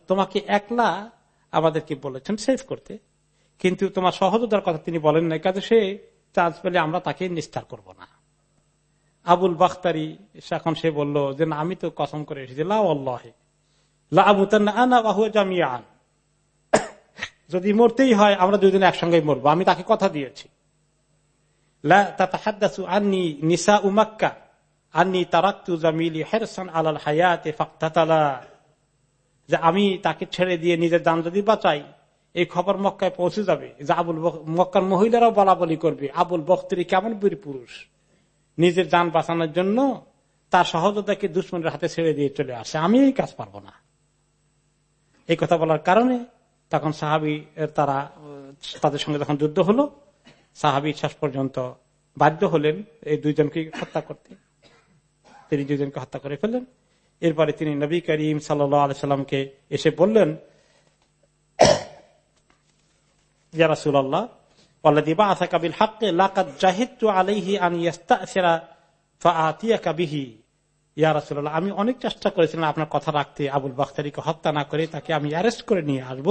তোমাকে একলা আমাদেরকে বলেছেন, সেভ করতে। কিন্তু তোমার সহযোদ্ধার কথা তিনি বলেন না কাজে সে চান্স পেলে আমরা তাকে নিস্তার করব না। আবুল বাখতারি এখন সে বলল যে, না, আমি তো কসম করে এসেছি। লাহে যদি মরতেই হয়, আমরা দুদিন একসঙ্গে মরবো। আমি তাকে কথা দিয়েছি। আন্নি নিসা উমাক্কা আন্নি জামিলি আলাল হায়াতে যে, আমি তাকে ছেড়ে দিয়ে নিজের দান যদি বাঁচাই এই খবর মক্কায় পৌঁছে যাবে যে আবুল মক্কার মহিলারাও বলা বলি করবে। আবুল বখতরি কেমন বীর পুরুষ? নিজের যান বাঁচানোর জন্য তার সহজতাকে দুশ্মনের হাতে ছেড়ে দিয়ে চলে আসে। আমি এই কাজ পারব না। এই কথা বলার কারণে তখন সাহাবি তারা, তাদের সঙ্গে যখন যুদ্ধ হলো, সাহাবি শেষ পর্যন্ত বাধ্য হলেন এই দুইজনকে হত্যা করতে। তিনি দুইজনকে হত্যা করে ফেললেন। এরপরে তিনি নবী করিম সাল্লামকে এসে বললেন আমি অনেক চেষ্টা করেছিলাম আপনার কথা রাখতে, আবুল বাখতারিকে হত্যা না করে তাকে আমি অ্যারেস্ট করে নিয়ে আসব,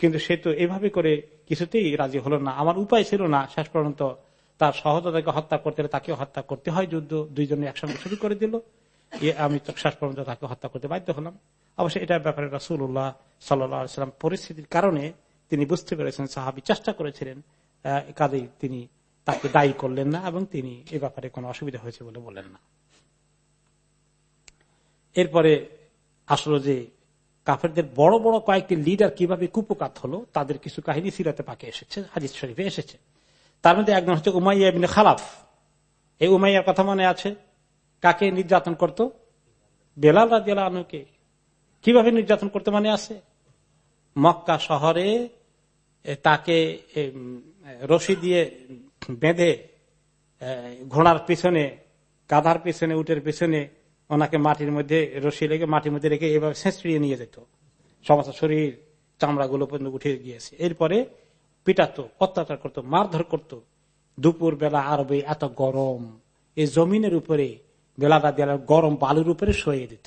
কিন্তু সে তো এভাবে করে কিছুতেই রাজি হলো না। আমার উপায় ছিল না শেষ পর্যন্ত তার সহজতাকে হত্যা করতে হলে তাকে হত্যা করতে হয়, যুদ্ধ দুইজনে একসঙ্গে শুরু করে দিল। আমি শেষ পর্যন্ত তাকে হত্যা করতে বাধ্য হলাম। অবশ্যই এটার ব্যাপারে রাসুল্লাহ সাল্লাম পরিস্থিতির কারণে তিনি বুঝতে পেরেছেন, সাহাবি চেষ্টা করেছিলেন কাজেই তিনি তাকে দায়ী করলেন না এবং তিনি এ ব্যাপারে কোনো অসুবিধা হয়েছে বলে বলেন না। এরপরে আসলো যে কাফেরদের বড় বড় কয়েকটি লিডার কীভাবে কুপকাত হলো, তাদের কিছু কাহিনী সিরাতে পাকে এসেছে হাজির শরীফে এসেছে। তার মধ্যে একজন হচ্ছে উমাইয়া খালাফ। এই উমাইয়ার কথা মনে আছে? কাকে নির্যাতন করত? বেলাল রাজিয়াল আনুকে কীভাবে নির্যাতন করতে মানে আছে? মক্কা শহরে তাকে রশি দিয়ে বেঁধে ঘোড়ার পিছনে, গাধার পিছনে, উটের পিছনে ওনাকে মাটির মধ্যে, রশি লেগে মাটির মধ্যে রেখে এভাবে ছেঁচড়িয়ে নিয়ে যেত। সমস্ত শরীর চামড়া গুলো পর্যন্ত উঠে গিয়েছে। এরপরে পিটাতো, অত্যাচার করতো, মারধর করত। দুপুর বেলা আরবে এত গরম, এই জমিনের উপরে বেলাটা দিয়ে গরম বালুর উপরে শোয়ে দিত।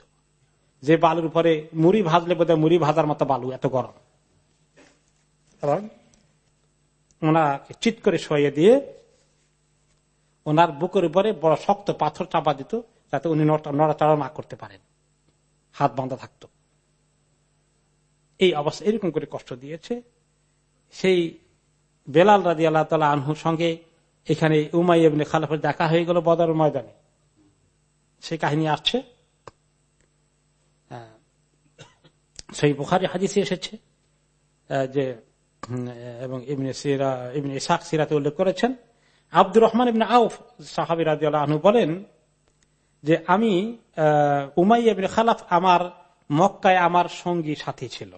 যে বালুর উপরে মুড়ি ভাজলে বোধ হয় মুড়ি ভাজার মতো বালু, এত গরম। ওনাকে চিৎ করে শোয়ে দিয়ে ওনার বুকের উপরে বড় শক্ত পাথর চাপা দিত, যাতে উনি নড়াচড়া না করতে পারেন। হাত বাঁধা থাকত। এই অবস্থা, এরকম করে কষ্ট দিয়েছে। সেই বেলাল রাজি আল্লাহ তালা আনহুর সঙ্গে এখানে উমাই খালাফের দেখা হয়ে গেল বদর ময়দানে। সেই কাহিনী আসছে। সেই বুখারি হাদিসে এসেছে যে এবং ইবনে সিরা, ইবনে ইসাক সিরাতে উল্লেখ করেছেন। আব্দুর রহমান ইবনে আউফ সাহাবি রাজি আনহু বলেন যে, আমি উমাই ইবনে খালাফ আমার মক্কায় আমার সঙ্গী সাথী ছিল।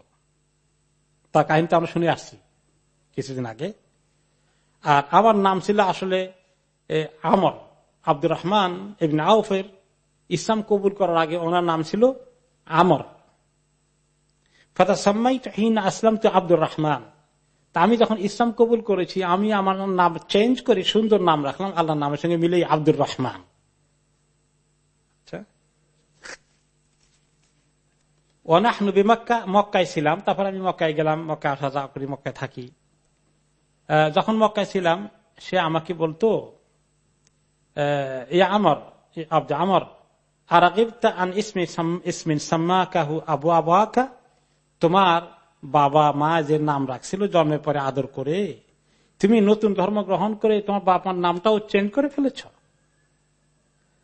তার কাহিনীটা আমরা শুনে আসছি কিছুদিন আগে। আর আমার নাম ছিল আসলে আমর। আব্দুর রহমান ইবনে আউফের ইসলাম কবুল করার আগে ওনার নাম ছিল আমর। আসলাম আব্দুর রহমান। তা আমি যখন ইসলাম কবুল করেছি, আমি আমার নাম চেঞ্জ করে সুন্দর নাম রাখলাম আল্লাহ নামের সঙ্গে মিলে আব্দুর রহমান। ওনাহনবী মক্কা মক্কায় ছিলাম, তারপর আমি মক্কায় গেলাম মক্কা আসা যাওয়া করি, মক্কায় থাকি। যখন মক্কায় ছিলাম, সে আমাকে বলতো আমর আব্দ আমর আর ইসমিন সাম্মা কাহু আবু আবহাকা তোমার বাবা মা যে নাম রাখছিল জন্মের পরে আদর করে, তুমি নতুন ধর্ম গ্রহণ করে তোমার বাবার নামটাও চেঞ্জ করে ফেলেছ।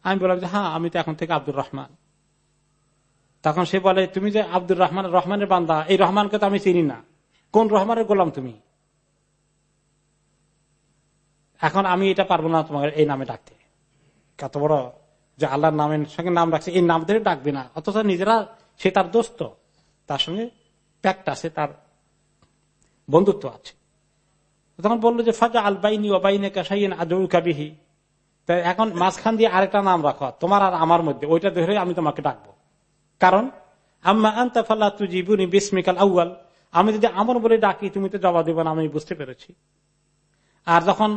আমি বললাম যে হ্যাঁ আমি তো এখন থেকে আব্দুর রহমান। তখন সে বলে, তুমি যে আব্দুর রহমান, রহমানের বান্দা, এই রহমানকে তো আমি চিনি না। কোন রহমানের গোলাম তুমি? এখন আমি এটা পারব না তোমার এই নামে ডাকতে। কত বড় যে আল্লাহর নামের সঙ্গে নাম রাখছে, এই নাম ধরে ডাকবে না। অথচ নিজেরা, সে তার দোস্ত। তার সঙ্গে প্যাক্ট আছে, তার বন্ধুত্ব আছে। তখন বলল যে, ফাজা আল বাইনি ও বাইনে কাসাইন আদৌ কাবিহি তাই এখন মাঝখান দিয়ে আরেকটা নাম রাখো তোমার আর আমার মধ্যে, ওইটা ধরে আমি তোমাকে ডাকবো। কারণ, আম্মা আন্তা ফাল্লা তু জীবনী বিস্মিকাল আউয়াল। আমি যদি আমার বলে ডাকি, তুমি তো জবাব দেবো না, আমি বুঝতে পেরেছি। আর যখন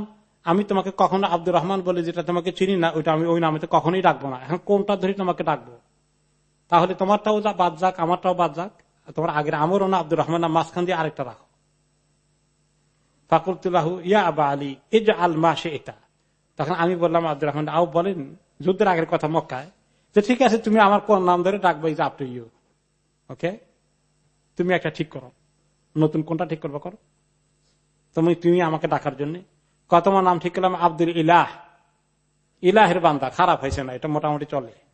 আমি তোমাকে কখনো আব্দুর রহমান বলে, যেটা তোমাকে চিনি না, ওইটা আমি ওই নামে তো কখনোই ডাকবো না। এখন কোনটা ধরে তোমাকে ডাকবো? তাহলে তোমারটাও বাদ যাক, আমারটাও বাদ যাক। তোমার আগের আমরও না আব্দুর রহমান না মাঝখান দিয়ে আরেকটা রাখো। ফাকুরতুল্লাহু ইয়া আবা আলী এই যে আল মাসে এটা তখন আমি বললাম, আব্দুর রহমান, আও বলেন, যুদ্ধের আগের কথা মক্কায়, যে ঠিক আছে, তুমি আমার কোন নাম ধরে ডাকবো, ইজ আপ ইউ। ওকে? তুমি একটা ঠিক করো। নতুন কোনটা ঠিক করব করো? তুমি তুমি আমাকে ডাকার জন্য। কত নাম ঠিক করলাম, আব্দুল ইলাহ। ইলাহের বান্দা, খারাপ হয়েছে না, এটা মোটামুটি চলে।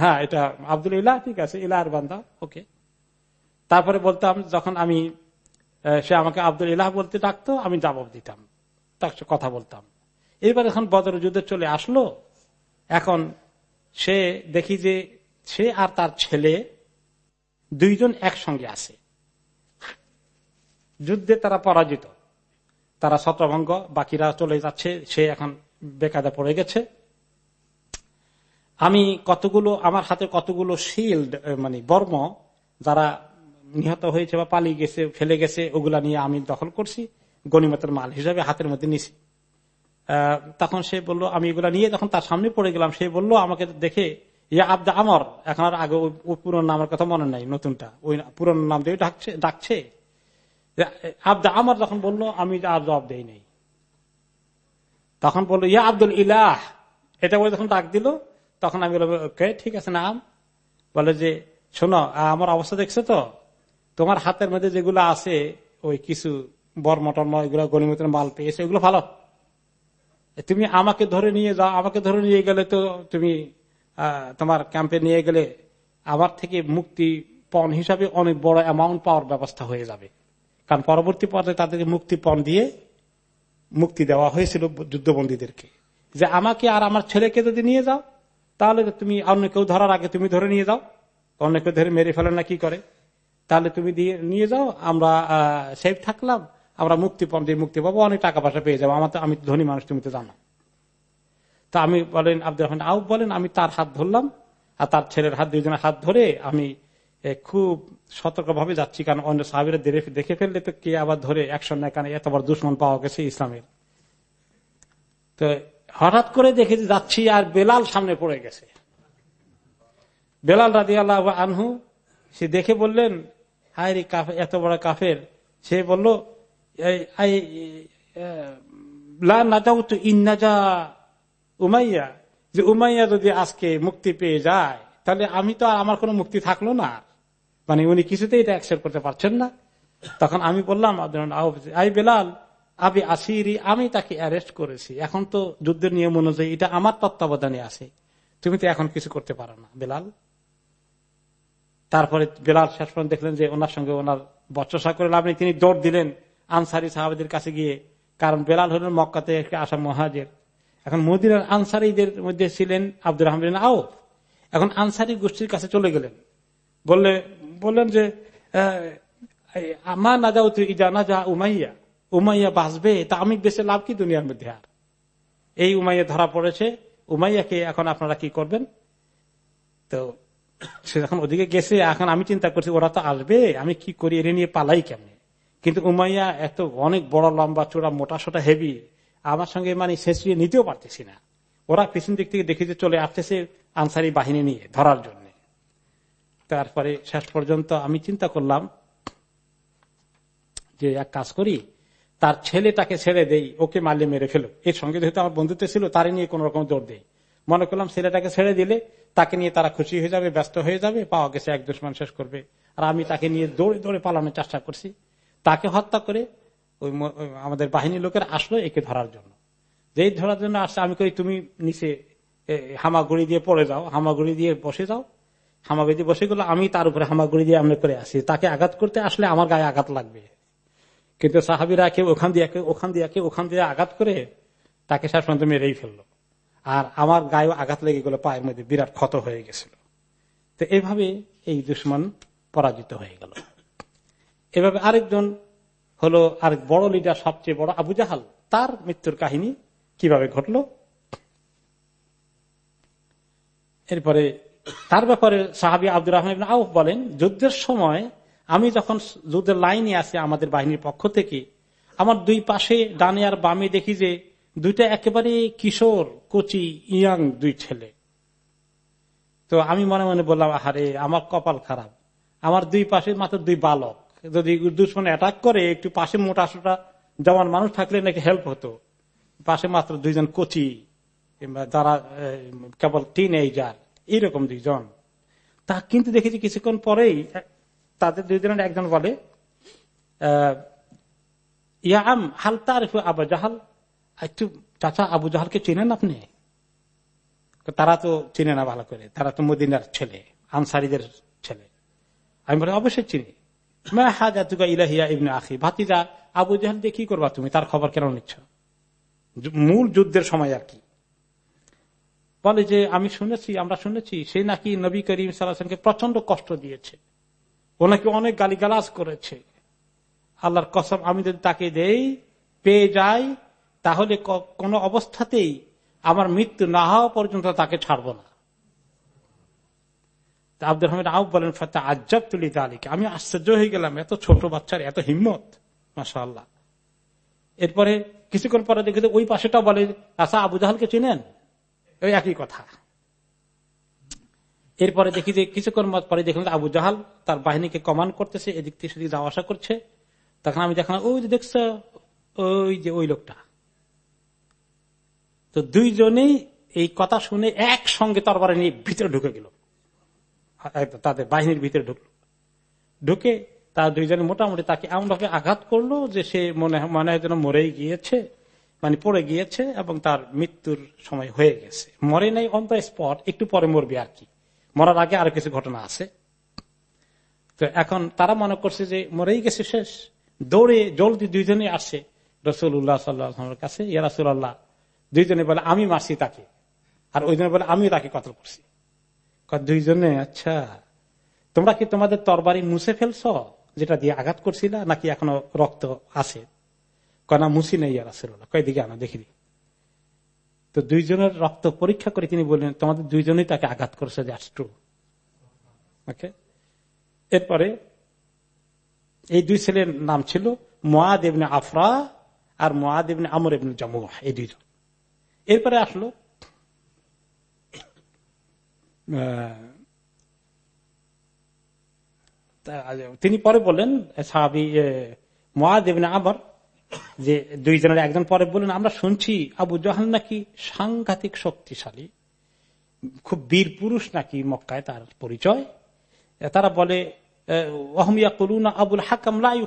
হ্যাঁ এটা আব্দুল ইলাহ ঠিক আছে, ইলাহের বান্দা ওকে তারপরে বলতাম, যখন আমি সে আমাকে আব্দুল ইলাহ বলতে ডাকতো আমি জবাব দিতাম, তার কথা বলতাম। এইবার এখন বদর যুদ্ধে চলে আসলো, এখন সে দেখি যে সে আর তার ছেলে দুইজন একসঙ্গে আছে। যুদ্ধে তারা পরাজিত, তারা ছত্রভঙ্গ, বাকিরা চলে যাচ্ছে, সে এখন বেকাদা পড়ে গেছে। আমি কতগুলো, আমার হাতে কতগুলো শিল্ড মানে বর্ম যারা নিহত হয়েছে বা পালিয়ে গেছে, ফেলে গেছে, ওগুলা নিয়ে আমি দখল করছি, গণিমতের মাল হিসাবে হাতের মধ্যে নিছি। তখন সে বলল, আমি এগুলা নিয়ে তখন তার সামনে পড়ে গেলাম, সে বলল, আমাকে দেখে, ইয়া আব্দা আমর, এখন আর আগে ওই পুরনো নামের কথা মনে নাই, নতুনটা, ওই পুরনো নাম দিয়ে ডাকছে ডাকছে। আব্দা আমর যখন বলল, আমি আর জবাব দেই নাই। তখন বলল, ইয়া আব্দুল ইলাহ, এটা বলে যখন ডাক দিল তখন আমি বলব ঠিক আছে, নাম। বলে যে, শোনো আমার অবস্থা দেখছ তো? তোমার হাতের মধ্যে যেগুলো আছে, ওই কিছু বর্মটর্ম এগুলো গণিমতের মাল পেয়েছে এগুলো ভালো তুমি আমাকে ধরে নিয়ে যাও, আমাকে ধরে নিয়ে গেলে তো তুমি তোমার ক্যাম্পে নিয়ে গেলে আমার থেকে মুক্তি পণ হিসাবে অনেক বড় অ্যামাউন্ট পাওয়ার ব্যবস্থা হয়ে যাবে। কারণ পরবর্তী পর্যায়ে তাদেরকে মুক্তি পণ দিয়ে মুক্তি দেওয়া হয়েছিল যুদ্ধবন্দীদেরকে। যে, আমাকে আর আমার ছেলেকে যদি নিয়ে যাও তাহলে তুমি অন্য কেউ ধরার আগে তুমি ধরে নিয়ে যাও। অন্য কেউ ধরে মেরে ফেলে না, কি করে? তাহলে তুমি দিয়ে নিয়ে যাও, আমরা সেফ থাকলাম, আমরা মুক্তি দিয়ে মুক্তি পাবো, অনেক টাকা পয়সা পেয়ে যাব। আমার আমি ধনী মানুষ, তুমি তো জানো। তা আমি বলেন, আব্দুর রহমান আউ বলেন, আমি তার হাত ধরলাম, আর তার ছেলের হাত দুইজনের হাত ধরে আমি খুব সতর্ক ভাবে যাচ্ছি, কারণ অন্য সাহাবিরা দেখে- ফেললে তো কে আবার ধরে একশন নেয় কারণ এত বড় দুশ্মন পাওয়া গেছে ইসলামের। তো হঠাৎ করে দেখে যাচ্ছি আর বেলাল সামনে পড়ে গেছে। বেলাল রাজি আল্লাহ আনহু, সে দেখে বললেন, হায় রে এত বড় কাফের। সে বলল উমাইয়া। যে উমাইয়া যদি আজকে মুক্তি পেয়ে যায়, তাহলে আমি তো আর আমার কোনো মুক্তি থাকল না। মানে উনি কিছুতেই এটা অ্যাকসেপ্ট করতে পারছেন না। তখন আমি বললাম আই বেলাল আবি আসিরি, আমি তাকে অ্যারেস্ট করেছি। এখন তো যুদ্ধের নিয়ম অনুযায়ী এটা আমার তত্ত্বাবধানে আছে। তুমি তো এখন কিছু করতে পারো না, বেলাল। তারপরে বেলাল শেষ পর্যন্ত দেখলেন যে ওনার সঙ্গে ওনার বচসা করে লাভ নেই। তিনি দৌড় দিলেন আনসারি সাহাবাদের কাছে গিয়ে। কারণ বেলাল হলেন মক্কাতে আসা মহাজের। এখন মদিনার আনসারিদের মধ্যে ছিলেন আব্দুর রহমান আও এখন আনসারি গোষ্ঠীর কাছে চলে গেলেন। বললে, বললেন যে আমা না যাও তুই ইজা না যা উমাইয়া। উমাইয়া বাঁচবে, তা আমি বেঁচে লাভ কি দুনিয়ার মধ্যে আর? এই উমাইয়া ধরা পড়েছে, উমাইয়াকে এখন আপনারা কি করবেন? তো সে যখন ওদিকে গেছে, এখন আমি চিন্তা করছি, ওরা তো আসবে, আমি কি করি এর নিয়ে পালাই কেমনে? কিন্তু উমাইয়া এত অনেক বড়, লম্বা চোরা মোটা, সোটা হেভি আমার সঙ্গে মানে শেষিয়ে নিতেও পারতেছি না। ওরা পিছন দিক থেকে দেখেছে চলে আসতেছে আনসারি বাহিনী নিয়ে ধরার জন্য। তারপরে শেষ পর্যন্ত আমি চিন্তা করলাম যে এক কাজ করি তার ছেলেটাকে ছেড়ে দেই, ওকে মারলে মেরে ফেলো। এর সঙ্গে যেহেতু আমার বন্ধুত্ব ছিল তারই নিয়ে কোন রকম দৌড় দেই। মনে করলাম ছেলেটাকে ছেড়ে দিলে তাকে নিয়ে তারা খুশি হয়ে যাবে, ব্যস্ত হয়ে যাবে, পাওয়া গেছে এক দুশ্মন শেষ করবে। আর আমি তাকে নিয়ে দৌড়ে দৌড়ে পালানোর চেষ্টা করছি। তাকে হত্যা করে ওই আমাদের বাহিনীর লোকের আসলো একে ধরার জন্য। যেই ধরার জন্য আসছে, আমি কই, তুমি নিচে হামাগুড়ি দিয়ে পড়ে যাও, হামাগুড়ি দিয়ে বসে যাও। হামাগুড়ি দিয়ে বসে গেলো, আমি তার উপরে হামাগুড়ি দিয়ে আমরা করে আসি। তাকে আঘাত করতে আসলে আমার গায়ে আঘাত লাগবে। কিন্তু সাহাবিরা কেউ ওখান দিয়ে ওখান দিয়ে কেউ ওখান দিয়ে আঘাত করে তাকে শেষ পর্যন্ত মেরেই ফেলল। আর আমার গায়ে আঘাত লেগে গেল, পায়ের মধ্যে বিরাট ক্ষত হয়ে গেছিল। তো এইভাবে এই দুশ্মন পরাজিত হয়ে গেল। এভাবে আরেকজন হলো আরেক বড় লিডার সবচেয়ে বড় আবু জাহাল। তার মৃত্যুর কাহিনী কীভাবে ঘটলো? এরপরে তার ব্যাপারে সাহাবি আব্দুর রহমান আউফ বলেন, যুদ্ধের সময় আমি যখন যুদ্ধের লাইনে আছি আমাদের বাহিনীর পক্ষ থেকে, আমার দুই পাশে ডানে আর বামে দেখি যে দুইটা একেবারে কিশোর, কচি, ইয়াং দুই ছেলে। তো আমি মনে মনে বললাম, আহারে, আমার কপাল খারাপ। আমার দুই পাশে মাত্র দুই বালক। যদি দুশ্মন অ্যাটাক করে, একটু পাশে মোটা সোটা জওয়ান মানুষ থাকলে নাকি হেল্প হতো। পাশে মাত্র দুইজন কচি যারা কেবল টিন এইজার এইরকম দুইজন। তা কিন্তু দেখেছি কিছুক্ষণ পরেই তাদের দুইজনের একজন বলে ইয়াম হাল তারিফ আবু জাহাল? একটু চাচা আবু জাহালকে চেনেন আপনি? তারা তো চিনে না ভালো করে। তারা তো মদিনার ছেলে, আনসারিদের ছেলে। আমি বলি, অবশ্যই চিনি। মা হাজা তুকা ইলাহিয়া ইবনে আখি। ভাতিজা, আবু জাহাল দিয়ে কি করবা তুমি? তার খবর কেন নিচ্ছ? মূল যুদ্ধের সময় আর কি। বলে যে, আমি শুনেছি, আমরা শুনেছি, সে নাকি নবী করিম সাল্লাহামকে প্রচণ্ড কষ্ট দিয়েছে। ও নাকি অনেক গালিগালাজ করেছে। আল্লাহর কসম, আমি যদি তাকে দেই, পেয়ে যাই, তাহলে কোনো অবস্থাতেই আমার মৃত্যু না হওয়া পর্যন্ত তাকে ছাড়ব না। তা আব্দুর রহমান আউফ বলেন আজ্জাব তুলি তালিকে আমি আশ্চর্য হয়ে গেলাম, এত ছোট বাচ্চার এত হিম্মত মাসা এরপরে কিছুক্ষণ পরে দেখে ওই পাশেটা বলে আচ্ছা আবু জাহালকে চিনেন? ওই একই কথা। এরপরে দেখি যে কিছুক্ষণ পরে দেখলাম আবু জাহাল তার বাহিনীকে কমান্ড করতেছে, এদিক থেকে সেদিক যাওয়া আসা করছে। তখন আমি দেখলাম, ওই যে দেখছ, ওই যে ওই লোকটা। তো দুইজনেই এই কথা শুনে একসঙ্গে তরবারে নিয়ে ভিতরে ঢুকে গেল। তাদের বাহিনীর ভিতরে ঢুকলো। ঢুকে তার দুইজনে মোটামুটি তাকে এমন ভাবে আঘাত করল যে সে মনে মনে হয় যেন মরেই গিয়েছে মানে পড়ে গিয়েছে এবং তার মৃত্যুর সময় হয়ে গেছে। মরে নাই অন দ্য স্পট একটু পরে মরবে আর কি। মরার আগে আরও কিছু ঘটনা আছে। তো এখন তারা মনে করছে যে মরেই গেছে শেষ। দৌড়ে জলদি দুইজনে আসে রসুল উল্লাহ সাল্লাহামের কাছে, ইয়া রাসুল্লাহ দুইজনে বলে, আমি মারছি তাকে। আর ওই জনে বলে আমি তাকে কতল করছি। দুইজনে আচ্ছা তোমরা কি তোমাদের তরবারি মুছে ফেলছ, যেটা দিয়ে আঘাত করছিলা, নাকি এখনও রক্ত আছে? কনা মুছি নেই আর আসল কয়দিকে আনা দেখিনি তো দুইজনের রক্ত পরীক্ষা করে তিনি বললেন, তোমাদের দুইজনেই তাকে আঘাত করেছে ওকে? এরপরে এই দুই ছেলের নাম ছিল মোয়াদ এমনি আফরা আর মোয়াদ এমনি আমর এমনি জামুয়া এই দুইজন। এরপরে আসলো তিনি পরে বললেন সাহাবি মোয়াদ এমনি আমর যে দুইজনের একজন পরে বললেন, আমরা শুনছি আবু জাহাল নাকি সাংঘাতিক শক্তিশালী, খুব বীর পুরুষ নাকি মক্কায় তার পরিচয়। তারা বলে অহমিয়া করুনা আবুল হাকাম লাই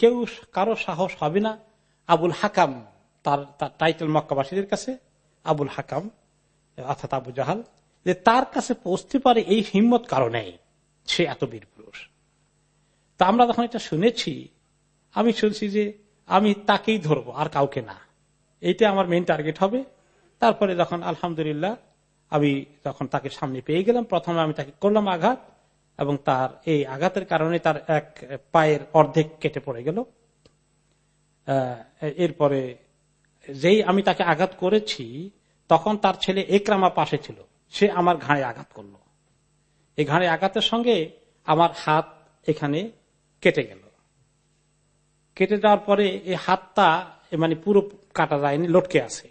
কেউ কারও সাহস হবে না আবুল হাকাম তার তার টাইটেল মক্কাবাসীদের কাছে, আবুল হাকাম, অর্থাৎ আবু জাহাল, যে তার কাছে পৌঁছতে পারে এই হিম্মত কারণে সে এত বীর পুরুষ। তা আমরা যখন এটা শুনেছি, আমি শুনছি যে আমি তাকেই ধরবো, আর কাউকে না। এইটা আমার মেইন টার্গেট হবে। তারপরে যখন আলহামদুলিল্লাহ আমি যখন তাকে সামনে পেয়ে গেলাম, প্রথমে আমি তাকে করলাম আঘাত, এবং তার এই আঘাতের কারণে তার এক পায়ের অর্ধেক কেটে পড়ে গেল। এরপরে যেই আমি তাকে আঘাত করেছি, তখন তার ছেলে একরামা পাশে ছিল। সে আমার ঘাড়ে আঘাত করল। এই ঘাড়ে আঘাতের সঙ্গে আমার হাত এখানে কেটে গেল। কেটে যাওয়ার পরে এই হাতটা মানে পুরো কাটা যায়নি, লটকে আছে।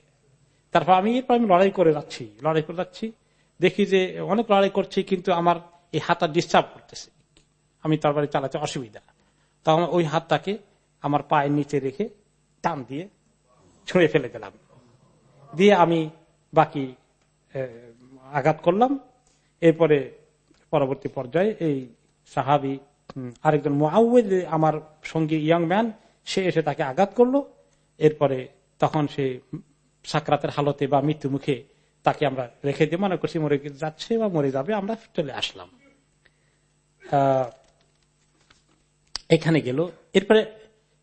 তারপর আমি, এরপর আমি লড়াই করে যাচ্ছি, লড়াই করে যাচ্ছি। দেখি যে অনেক লড়াই করছি, কিন্তু আমার এই হাতটা ডিস্টার্ব করতেছে। আমি তরবারি চালাতে অসুবিধা। তখন ওই হাতটাকে আমার পায়ের নিচে রেখে টান দিয়ে ছুঁড়ে ফেলে দিলাম। দিয়ে আমি বাকি আঘাত করলাম। এরপরে পরবর্তী পর্যায়ে এই সাহাবি আরেকজন মোয়াউদ আমার সঙ্গী ইয়াং ম্যান, সে এসে তাকে আঘাত করল। এরপরে তখন সে সাকরাতের হালতে বা মৃত্যু মুখে তাকে আমরা রেখে দিয়ে মনে করছি, মরে যাচ্ছে বা মরে যাবে, আমরা চলে আসলাম। এখানে গেল। এরপরে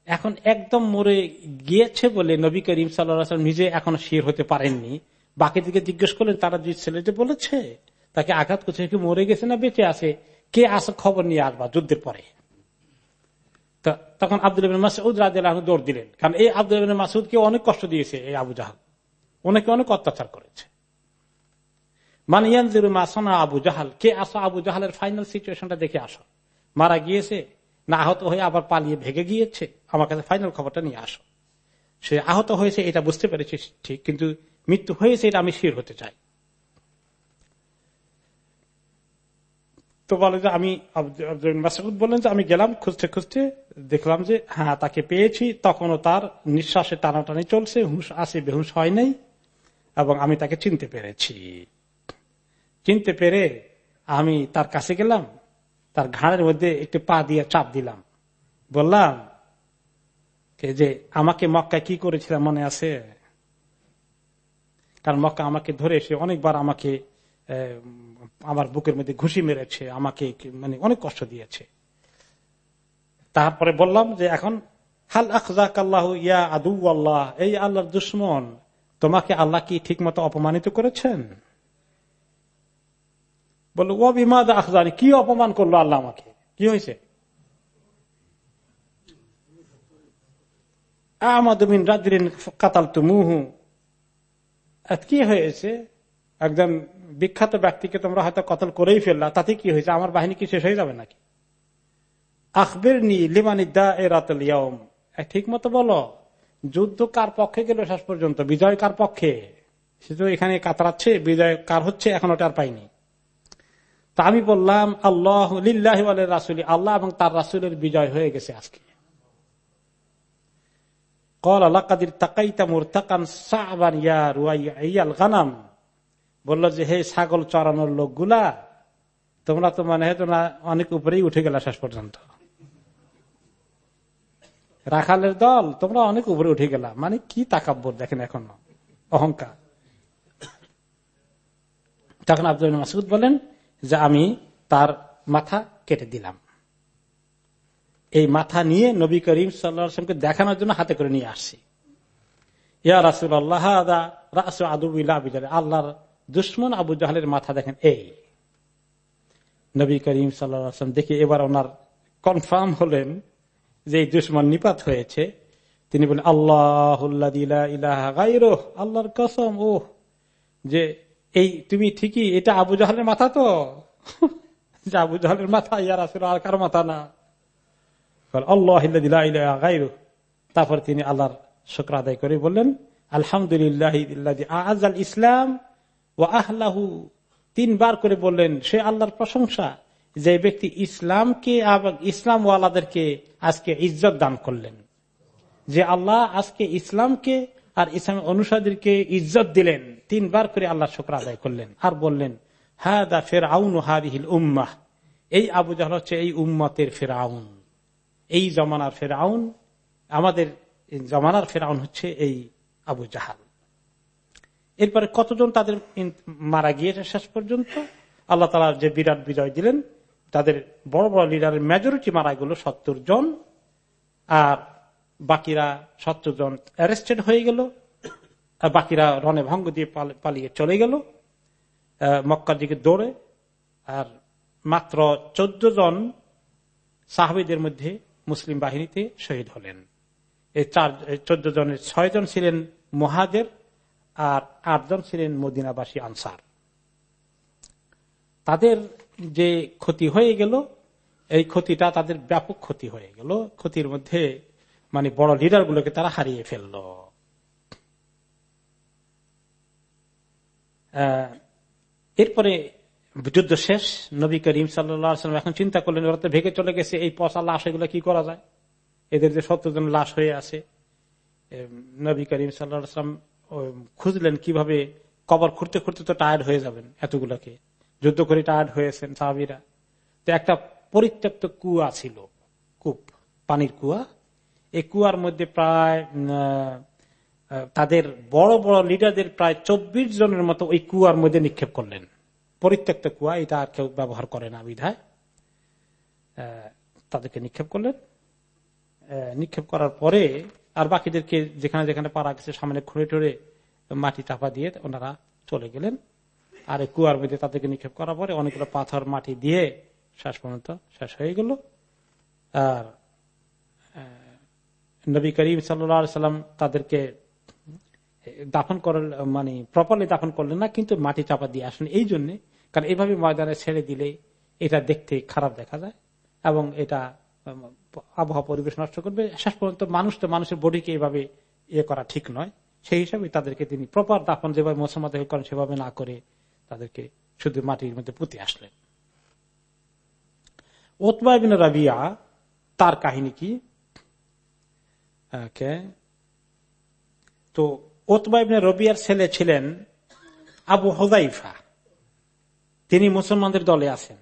এখন একদম মরে গিয়েছে বলে নবী করিম সাল্লাম নিজে এখন শির হতে পারেননি। বাকি দিকে জিজ্ঞেস করলেন, তারা যে ছেলে যে বলেছে, তাকে আঘাত করছে কি মরে গেছে না বেঁচে আছে? কে আসে খবর নিয়ে আসবা যুদ্ধের পরে? তখন আব্দুল মাসুদ রাজিয়াল দৌড় দিলেন। কারণ এই আব্দুল মাসুদকে অনেক কষ্ট দিয়েছে এই আবু জাহাল। ওনাকে অনেক অত্যাচার করেছে। মানিয়ান মাসানা আবু জাহাল, কে আসো আবু জাহালের ফাইনাল সিচুয়েশনটা দেখে আসো। মারা গিয়েছে, না আহত হয়ে আবার পালিয়ে ভেগে গিয়েছে, আমার কাছে ফাইনাল খবরটা নিয়ে আসো। সে আহত হয়েছে, এটা বুঝতে পেরেছি ঠিক, কিন্তু মৃত্যু হয়েছে এটা আমি শির হতে চাই। তো বলে যে আমি মাসুদ বললেন যে আমি গেলাম খুঁজতে খুঁজতে, দেখলাম যে হ্যাঁ তাকে পেয়েছি, তখনও তার নিঃশ্বাসে টানাটানি চলছে, হুঁশ আসে বেহুশ হয় নাই, এবং আমি তাকে চিনতে পেরেছি। চিনতে পেরে আমি তার কাছে গেলাম, তার ঘাড়ের মধ্যে একটু পা দিয়ে চাপ দিলাম। বললাম যে আমাকে মক্কায় কি করেছিলাম মনে আছে? কারণ মক্কা আমাকে ধরে এসে অনেকবার আমাকে আমার বুকের মধ্যে ঘুষি মেরেছে, আমাকে মানে অনেক কষ্ট দিয়েছে। তারপরে বললাম যে এখন, হাল আখজাক আল্লাহ ইয়া আদু আল্লাহ এই আল্লাহর দুশ্মন, তোমাকে আল্লাহ কি ঠিক মতো অপমানিত করেছেন? বলল ও বিমাদ আখজানি কি অপমান করল আল্লাহ আমাকে? কি হয়েছে? আমাদিন রাজরিন কাতাল তুমুহু কি হয়েছে? একদম বিখ্যাত ব্যক্তিকে তোমরা হয়তো কতল করেই ফেললা, তাতে কি হয়েছে? আমার বাহিনী কি শেষ হয়ে যাবে নাকি? আখবের নি লিমানি দা এ রাতল ঠিক মতো বলো, যুদ্ধ কার পক্ষে গেল শেষ পর্যন্ত? বিজয় কার পক্ষে? সে তো এখানে কাতরাচ্ছে, বিজয় কার হচ্ছে এখন ওটা আর পাইনি। তা আমি বললাম, আল্লাহ লিল্লাহ রাসুলি, আল্লাহ এবং তার রাসুলের বিজয় হয়ে গেছে আজকে। কল আল্লাহ কাদির তাকাইতা মুরতাকান সাবান ইয়া রুয়াইয়াল গানাম। বলল যে, হে ছাগল চড়ানোর লোকগুলা, তোমরা তো মানে তোমরা অনেক উপরেই উঠে গেলা শেষ পর্যন্ত। রাখালের দল, তোমরা অনেক উপরে উঠে গেলা। মানে কি তাকাব্বর দেখেন এখন? অহংকার। তখন আব্দুল মাসুদ বলেন যে, আমি তার মাথা কেটে দিলাম। এই মাথা নিয়ে নবী করিম সাল্লামকে দেখানোর জন্য হাতে করে নিয়ে আসছি। ইয়া রাসুল আল্লাহ আদা রাসু আদুবিল্লাহ আল্লাহর দুশ্মন আবু জাহালের মাথা দেখেন, এই নবী করিম সাল্লাম দেখে এবার ওনার কনফার্ম হলেন যে এই দুশ্মন নিপাত হয়েছে। তিনি বলেন আল্লাহ আল্লাহর কসম ও যে এই তুমি ঠিকই, এটা আবু জাহালের মাথা তো? আবু জাহালের মাথা ইয়ার আসলে আর কার মাথা না। আল্লাহ তারপর তিনি আল্লাহর শুক্র আদায় করে বললেন, আলহামদুলিল্লাহ আজাল ইসলাম আহলাহু, তিনবার করে বললেন, সে আল্লাহর প্রশংসা যে ব্যক্তি ইসলামকে ইসলাম ওয়ালাদেরকে আজকে ইজ্জত দান করলেন। যে আল্লাহ আজকে ইসলামকে আর ইসলাম অনুসারীদেরকে ইজ্জত দিলেন, তিনবার করে আল্লাহ শুক্র আদায় করলেন আর বললেন হ্যাঁ দা ফের আউন হারিহিল উম্মাহ এই আবু জাহল হচ্ছে এই উম্মতের ফের আউন এই জমানার ফের আউন আমাদের জমানার ফের আউন হচ্ছে এই আবু জাহাল। এরপরে কতজন তাদের মারা গিয়েছে শেষ পর্যন্ত? আল্লাহ তালা যে বিরাট বিজয় দিলেন, তাদের বড় বড় লিডারের মেজরিটি মারা গেল সত্তর জন, আর বাকিরা সত্তর জন অ্যারেস্টেড হয়ে গেল বাকিরা রনে ভঙ্গ দিয়ে পালিয়ে চলে গেল মক্কার দিকে দৌড়ে, আর মাত্র চোদ্দ জন সাহাবিদের মধ্যে মুসলিম বাহিনীতে শহীদ হলেন। এই চার চোদ্দ জনের ছয় জন ছিলেন মহাজের আর আটজন ছিলেন মদিনাবাসী আনসার। তাদের যে ক্ষতি হয়ে গেল, এই ক্ষতিটা তাদের ব্যাপক ক্ষতি হয়ে গেল। ক্ষতির মধ্যে মানে বড় লিডার গুলোকে তারা হারিয়ে ফেলল। এরপরে যুদ্ধ শেষ। নবী করিম সাল্লাম এখন চিন্তা করলেন, ওরা তো ভেঙে চলে গেছে, এই পচা লাশ এগুলো কি করা যায়? এদের যে সত্তর জন লাশ হয়ে আছে নবী করিম সাল্লাম খুঁজলেন কীভাবে কবর খুঁড়তে খুঁড়তে তো টায়ার্ড হয়ে যাবেন এতগুলোকে। যুদ্ধ করে টায়ার্ড হয়েছেন সাহাবিরা। তো একটা পরিত্যক্ত কুয়া ছিল, কূপ, পানির কুয়া। এই কুয়ার মধ্যে প্রায় তাদের বড় বড় লিডারদের প্রায় চব্বিশ জনের মতো ওই কুয়ার মধ্যে নিক্ষেপ করলেন। পরিত্যক্ত কুয়া, এটা আর কেউ ব্যবহার করে না বিধায়। তাদেরকে নিক্ষেপ করলেন। নিক্ষেপ করার পরে আর বাকিদেরকে যেখানে যেখানে পারা গেছে, সামনে খুঁড়ে টুড়ে মাটি চাপা দিয়ে ওনারা চলে গেলেন। আর কুয়ার মধ্যে তাদেরকে নিক্ষেপ করার পরে অনেকগুলো পাথর মাটি দিয়ে শেষ পর্যন্ত শেষ হয়ে গেল। আর নবী করিম সাল্লাম তাদেরকে দাফন করার মানে প্রপারলি দাফন করলেন না, কিন্তু মাটি চাপা দিয়ে আসেন। এই জন্য, কারণ এইভাবে ময়দানে ছেড়ে দিলে এটা দেখতে খারাপ দেখা যায় এবং এটা আবহাওয়া পরিবেশ নষ্ট করবে। শেষ পর্যন্ত মানুষ তো মানুষের বডিকে এভাবে ইয়ে করা ঠিক নয়। সেই হিসাবে তাদেরকে তিনি প্রপার দাফন যেভাবে মোসাম্মদ করেন, সেভাবে না করে তাদেরকে শুধু মাটির মধ্যে পুঁতে আসলেন। ওতবাবিন রাবিয়া, তার কাহিনী কি? তো ওতবাইবিন রবিয়ার ছেলে ছিলেন আবু হদাইফা তিনি মুসলমানদের দলে আছেন।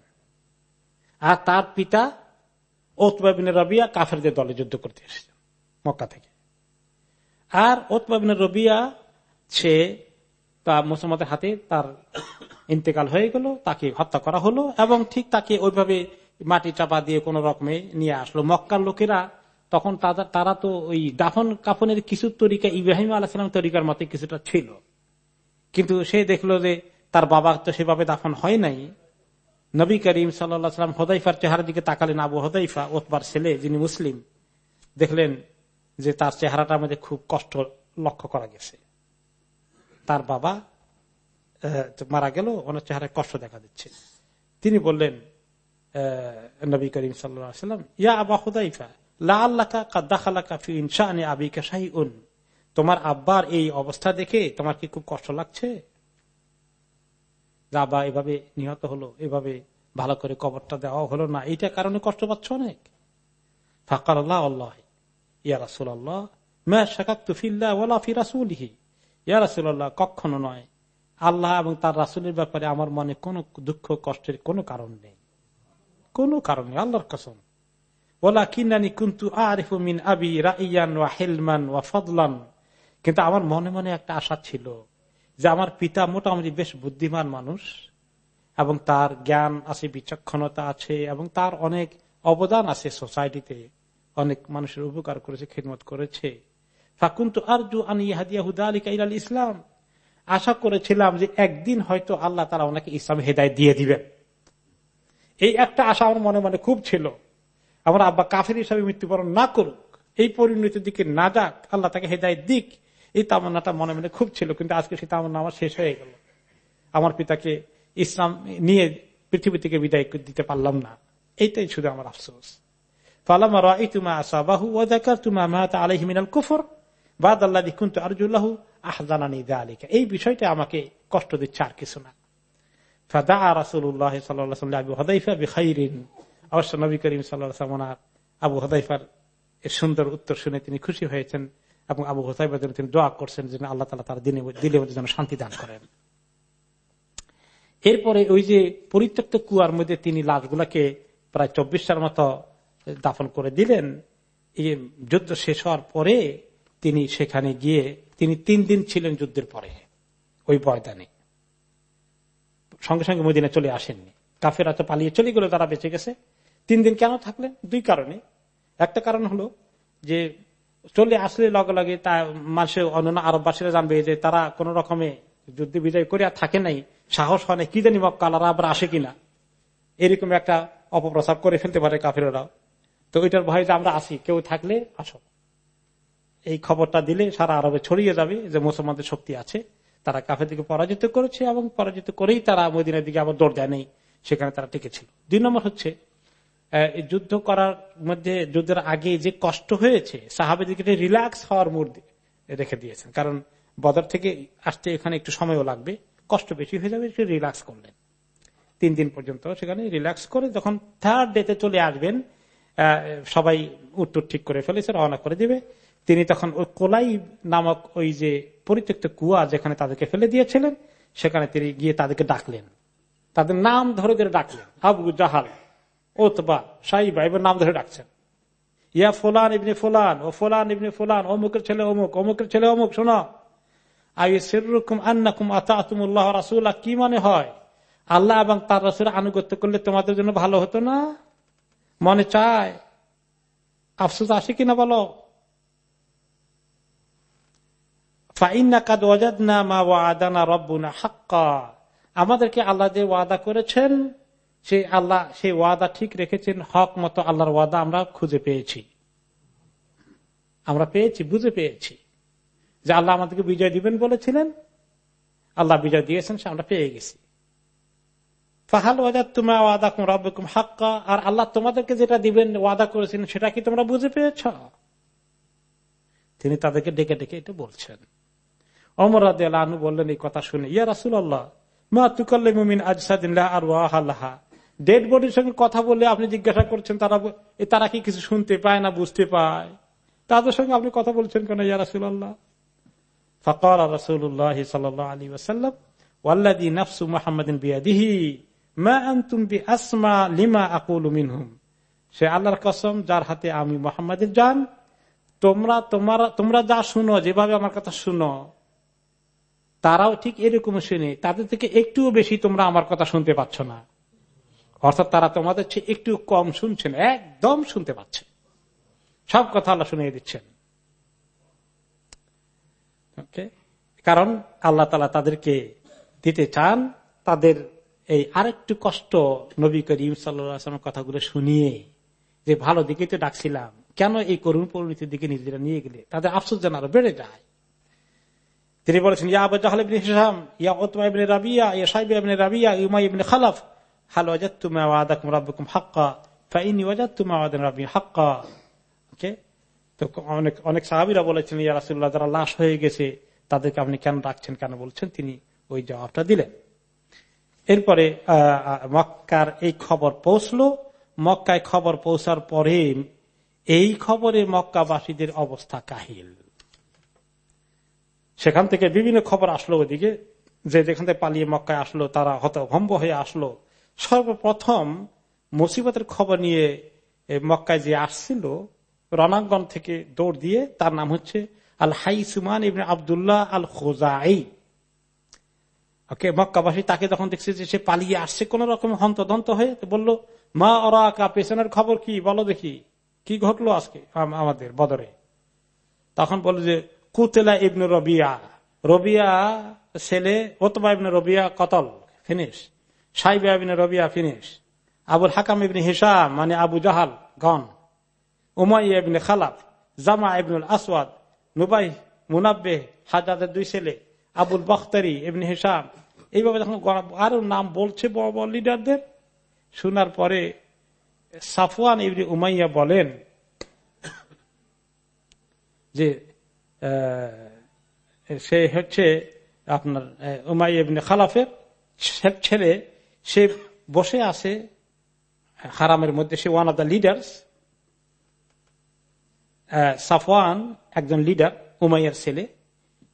আর তার পিতা ওতবাবিন রবিয়া কাফেরদের দলে যুদ্ধ করতে এসেছেন, মক্কা থেকে। আর ওতবাবিন রবিয়া, সে তা মুসলমানদের হাতে তার ইন্তেকাল হয়ে গেল, তাকে হত্যা করা হলো এবং ঠিক তাকে ওইভাবে মাটি চাপা দিয়ে কোন রকমে নিয়ে আসলো। মক্কার লোকেরা তখন তারা তো ওই দাফন কাফনের কিছু তরিকা, ইব্রাহিম আলাহাম তরিকার মতে কিছুটা ছিল। কিন্তু সে দেখল যে তার বাবা তো সেভাবে দাফন হয় নাই নবী করিম সাল্লাম হদাইফার চেহারার দিকে তাকালেন আবু হদাইফা, ওতবার ছেলে যিনি মুসলিম, দেখলেন যে তার চেহারাটার মধ্যে খুব কষ্ট লক্ষ্য করা গেছে। তার বাবা মারা গেল, ওনার চেহারায় কষ্ট দেখা দিচ্ছে। তিনি বললেন নবী করিম সাল্লাম ইয়া আবা হুদাইফা তোমার আব্বার এই অবস্থা দেখে তোমার কি খুব কষ্ট লাগছে? যা এভাবে নিহত হলো, এভাবে ভালো করে কবরটা দেওয়া হলো না। এইটার কারণে কষ্ট পাচ্ছ অনেক। ফাকার আল্লাহ আল্লাহ ইয়া রাসুল আল্লাহ মা শাকাত ফিল্লা ওলা ফি রাসুলহি। ইয়া রাসুল আল্লাহ কখনো নয়। আল্লাহ এবং তার রাসুলের ব্যাপারে আমার মনে কোনো দুঃখ, কষ্টের কোনো কারণ নেই। কোনো কারণ নেই, আল্লাহর কসম। ওলা কিনানি কুন্তু আরিফু মিন আবি রাইয়ান ওয়া হেলমান ওয়া ফদলান। কিন্তু আমার মনে মনে একটা আশা ছিল যে আমার পিতা মোটামুটি বেশ বুদ্ধিমান মানুষ এবং তার জ্ঞান আছে, বিচক্ষণতা আছে এবং তার অনেক অবদান আছে সোসাইটিতে অনেক মানুষের উপকার করেছে, খেদমত করেছে। ফাকুন্তু আরজু আলী ইসলাম। আশা করেছিলাম যে একদিন হয়তো আল্লাহ তারা ওনাকে ইসলাম হেদায় দিয়ে দিবেন। এই একটা আশা আমার মনে মনে খুব ছিল। আমার আব্বা কাফের হিসাবে মৃত্যুবরণ না করুক, এই পরিণতির দিকে না যাক, আল্লাহ তাকে হেদায় দিক। এই তামান্নাটা মনে মনে খুব ছিল, কিন্তু আজকে সেই তামান্না আমার শেষ হয়ে গেল। আমার পিতাকে ইসলাম নিয়ে পৃথিবী থেকে বিদায় দিতে পারলাম না। এইটাই শুধু আমার আফসোস। এই বিষয়টা আমাকে কষ্ট দিচ্ছে আর কিছু না। অবশ্য আবু হদাইফার সুন্দর উত্তর শুনে তিনি খুশি হয়েছেন। এবং আবু হোসাইবার তিনি দোয়া করছেন যেন আল্লাহ তালা তার দিনে দিলে যেন শান্তি দান করেন। এরপরে ওই যে পরিত্যক্ত কুয়ার মধ্যে তিনি লাশগুলাকে প্রায় চব্বিশটার মতো দাফন করে দিলেন। যুদ্ধ শেষ হওয়ার পরে তিনি সেখানে গিয়ে তিনি তিন দিন ছিলেন যুদ্ধের পরে ওই বয়দানে সঙ্গে সঙ্গে মদিনে চলে আসেননি। কাফেরা তো পালিয়ে চলে গেল, তারা বেঁচে গেছে। তিন দিন কেন থাকলেন? দুই কারণে। একটা কারণ হলো যে চলে আসলে লগে লগে তা মানুষের অন্যান্য আরববাসীরা জানবে যে তারা কোন রকমে যুদ্ধ বিজয় করে থাকে নাই। সাহস হয় কি জানি মক্কালারা আবার আসে কিনা। এরকম একটা অপপ্রচার করে ফেলতে পারে কাফেরাও তো ওইটার ভয় যে আমরা আসি কেউ থাকলে আসো। এই খবরটা দিলে সারা আরবে ছড়িয়ে যাবে যে মুসলমানদের শক্তি আছে। তারা কাফের দিকে পরাজিত করেছে এবং পরাজিত করেই তারা মদিনের দিকে আবার দৌড় দেয় নেই। সেখানে তারা টিকেছিল দুই নম্বর হচ্ছে যুদ্ধ করার মধ্যে, যুদ্ধের আগে যে কষ্ট হয়েছে সাহাবেদিকে রিল্যাক্স হওয়ার মুড রেখে দিয়েছেন। কারণ বদর থেকে আসতে এখানে একটু সময়ও লাগবে, কষ্ট বেশি হয়ে যাবে, একটু রিল্যাক্স করলেন। তিন দিন পর্যন্ত সেখানে রিল্যাক্স করে যখন থার্ড ডেতে চলে আসবেন সবাই উত্তর ঠিক করে ফেলেছে, রওনা করে দিবে। তিনি তখন ওই কোলাই নামক ওই যে পরিত্যক্ত কুয়া যেখানে তাদেরকে ফেলে দিয়েছিলেন, সেখানে তিনি গিয়ে তাদেরকে ডাকলেন। তাদের নাম ধরে ধরে ডাকলেন, আবু জাহাল। ওতবা সাইবা, এবার নাম ধরে ডাকছেন। ইয়া ফোলান ইবনে ফোলান, ও ফোলান ইবনে ফোলান অমুকের ছেলে অমুক, অমুকের ছেলে অমুক, শোনো। আতাতুমুল্লাহ রাসুল্লাহ কি মনে হয়? আল্লাহ এবং তার রাসুল আনুগত্য করলে তোমাদের জন্য ভালো হতো না? মনে চায়? আফসোস আসে কিনা বলো? না মা ওয়াদানা রব্বুনা হাক্কা। আমাদেরকে আল্লাহ যে ওয়াদা করেছেন সেই আল্লাহ সেই ওয়াদা ঠিক রেখেছেন, হক মতো আল্লাহর ওয়াদা আমরা খুঁজে পেয়েছি। আমরা পেয়েছি, বুঝে পেয়েছি। যে আল্লাহ আমাদেরকে বিজয় দিবেন বলেছিলেন, আল্লাহ বিজয় দিয়েছেন, সে আমরা পেয়ে গেছি। ফাহাল ওয়াদার তোমার ওয়াদা কুম রব্বকুম হাক্কা, আর আল্লাহ তোমাদেরকে যেটা দিবেন, ওয়াদা করেছেন, সেটা কি তোমরা বুঝে পেয়েছ? তিনি তাদেরকে ডেকে ডেকে এটা বলছেন। অমর আনু বললেন এই কথা শুনে, ইয়া রাসুল আল্লাহ মা তুকাল্লিমিন আজসাদিল্লাহ আর ওয়াহাল্লাহা ডেড বডির সঙ্গে কথা বলে আপনি জিজ্ঞাসা করছেন, তারা তারা কি কিছু শুনতে পায় না, বুঝতে পায়? তাদের সঙ্গে আপনি কথা বলছেন কেন যার হাতে আমি মোহাম্মদের যান তোমরা, তোমার, তোমরা যা শুনো, যেভাবে আমার কথা শুনো, তারাও ঠিক এরকম শুনে, তাদের থেকে একটুও বেশি তোমরা আমার কথা শুনতে পাচ্ছ না। অর্থাৎ তারা তোমাদের চেয়ে একটু কম শুনছেন, একদম শুনতে পাচ্ছে সব কথা আল্লাহ শুনিয়ে দিচ্ছেন। কারণ আল্লাহ তালা তাদেরকে দিতে চান, তাদের এই আরেকটু কষ্ট নবী করিম সাল্লামের কথাগুলো শুনিয়ে যে ভালো দিকে তো ডাকছিলাম, কেন এই করুণ পরিণতির দিকে নিজেরা নিয়ে গেলে? তাদের আফসোস যেন আরও বেড়ে যায়। তিনি বলেছেন, ইয়া আবু ইয়া ওতমা ইবনে রাবিয়া, ইয়া সাইব ইবনে রাবিয়া ইউমা খালাফ। অনেক সাহাবিরা বলেছেন যারা লাশ হয়ে গেছে, তাদেরকে আপনি কেন রাখছেন কেন বলছেন? তিনি ওই জবাবটা দিলেন। এরপরে মক্কার এই খবর পৌঁছলো। মক্কায় খবর পৌঁছার পরে এই খবরে মক্কাবাসীদের অবস্থা কাহিল। সেখান থেকে বিভিন্ন খবর আসলো ওদিকে। যে যেখান থেকে পালিয়ে মক্কায় আসলো, তারা হতভম্ব হয়ে আসলো। সর্বপ্রথম মুসিবতের খবর নিয়ে মক্কায় যে আসছিল, রণাঙ্গন থেকে দৌড় দিয়ে তার নাম হচ্ছে আল হাই সুমান ইবনে আবদুল্লাহ আল খোজাই ওকে, মক্কাবাসী তাকে যখন দেখছে যে সে পালিয়ে আসছে, কোন রকম হন্তদন্ত হয়ে বলল, মা, ওরা পেছনের খবর কি? বলো দেখি, কি ঘটলো আজকে আমাদের বদরে? তখন বলল যে, কুতেলা ইবনু রবিয়া রবিয়া ছেলে ওতবা ইবনে রবিয়া কতল, finish. Shaiba ibn Rabiah finish. Abul হাকাম ইবনে হিসাম মানে আবু জাহাল, গন। উমাইয়া ইবনে খালাফ, জামা ইবনুল আসওয়াদ নুবাই মুনাব্বে হাজাদের দুই ছেলে, আবুল বখতারি এমনি হিসাম এইভাবে যখন আরও নাম বলছে বড় বড় লিডারদের। শোনার পরে সাফওয়ান ইবনি উমাইয়া বলেন যে সে হচ্ছে আপনার উমাই ইবনে খালাফের ছেলে সে বসে আছে, হারামের মধ্যে, সে one of the leaders Safwan একজন লিডার উমাইয়ার ছেলে।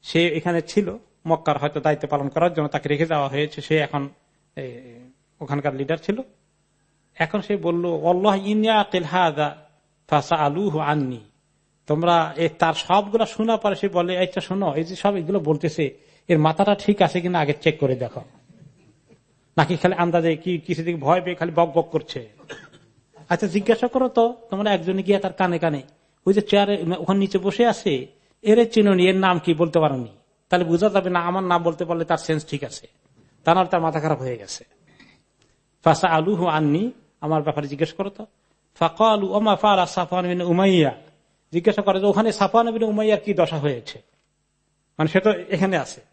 সে এখানে ছিল, মক্কার হয়তো দায়িত্ব পালন করার জন্য তাকে রেখে দেওয়া হয়েছে, সে এখন ওখানকার লিডার ছিল। এখন সে বলল অল্লাহ আলু আননি। তোমরা তার সবগুলা শোনা পরে সে বলে এইটা শোনো, এই যে সব এগুলো বলতেছে, এর মাথাটা ঠিক আছে কিনা, আগে চেক করে দেখো। নাকি খালি আন্দাজে কি কিছু দিকে ভয় পেয়ে খালি বক বক করছে? আচ্ছা জিজ্ঞাসা করো তো, তোমরা একজনে গিয়ে তার কানে কানে। ওই যে চেয়ারে ওখানে নিচে বসে আছে, এর চিনুনি, এর নাম কি বলতে পারোনি। তাহলে বোঝা যাবে না, আমার নাম বলতে পারলে তার সেন্স ঠিক আছে। তার তার মাথা খারাপ হয়ে গেছে। ফাঁসা আলু হু আননি, আমার ব্যাপারে জিজ্ঞেস করো তো। ফাঁকা আলু ওমা ফারা সাফান উমাইয়া। জিজ্ঞাসা করে যে, ওখানে সাফান উমাইয়ার কি দশা হয়েছে? মানে সে তো এখানে আছে।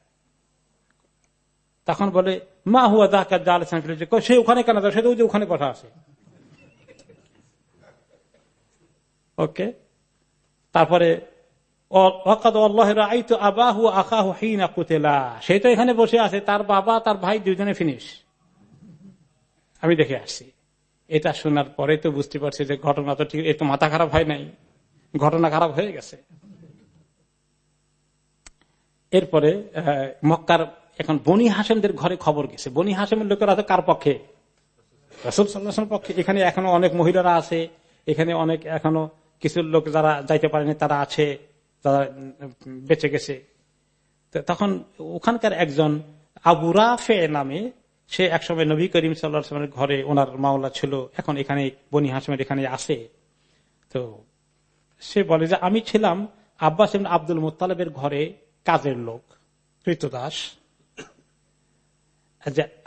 তখন বলে, মা হুয়া দাকা জাল সে ওখানে কেন সে তো ওখানে কথা আছে। ওকে। তারপরে সে তো এখানে বসে আছে, তার বাবা, তার ভাই দুজনে ফিনিশ। আমি দেখে আসছি। এটা শোনার পরে তো বুঝতে পারছি যে ঘটনা তো ঠিক একটু মাথা খারাপ হয় নাই। ঘটনা খারাপ হয়ে গেছে। এরপরে মক্কার এখন বনি হাসেমদের ঘরে খবর গেছে। বনি হাসেমের লোকেরা তো কার পক্ষে? রসুল সাল্লাহ পক্ষে। এখানে এখনও অনেক মহিলারা আছে, এখানে অনেক এখনও কিছু লোক যারা যাইতে পারেনি, তারা আছে তারা বেঁচে গেছে। তখন ওখানকার একজন আবু রাফে নামে সে একসময় নবী করিম সাল্লামের ঘরে ওনার মাওলা ছিল। এখন এখানে বনি হাসমের এখানে আসে তো সে বলে যে, আমি ছিলাম আব্বাস আব্দুল মোত্তালেবের ঘরে কাজের লোক কৃতদাস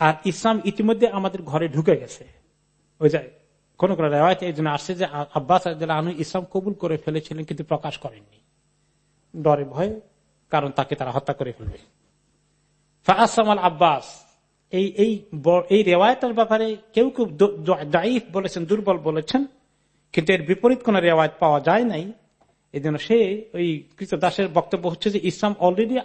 আর ইসলাম ইতিমধ্যে আমাদের ঘরে ঢুকে গেছে। ওই যে, কোন রেওয়ায়ত এই জন্য আসছে যে আব্বাস ইসলাম কবুল করে ফেলেছিলেন কিন্তু প্রকাশ করেননি। ডরে ভয়ে, কারণ তাকে তারা হত্যা করে ফেলবে। ফাহাসাম আব্বাস, এই এই এই রেওয়ায়তের ব্যাপারে কেউ কেউ দায়ীফ বলেছেন, দুর্বল বলেছেন, কিন্তু এর বিপরীত কোন রেওয়ায়ত পাওয়া যায় নাই। এই জন্য সে, ওই কৃতদাসের বক্তব্য হচ্ছে যে, ইসলাম অলরেডি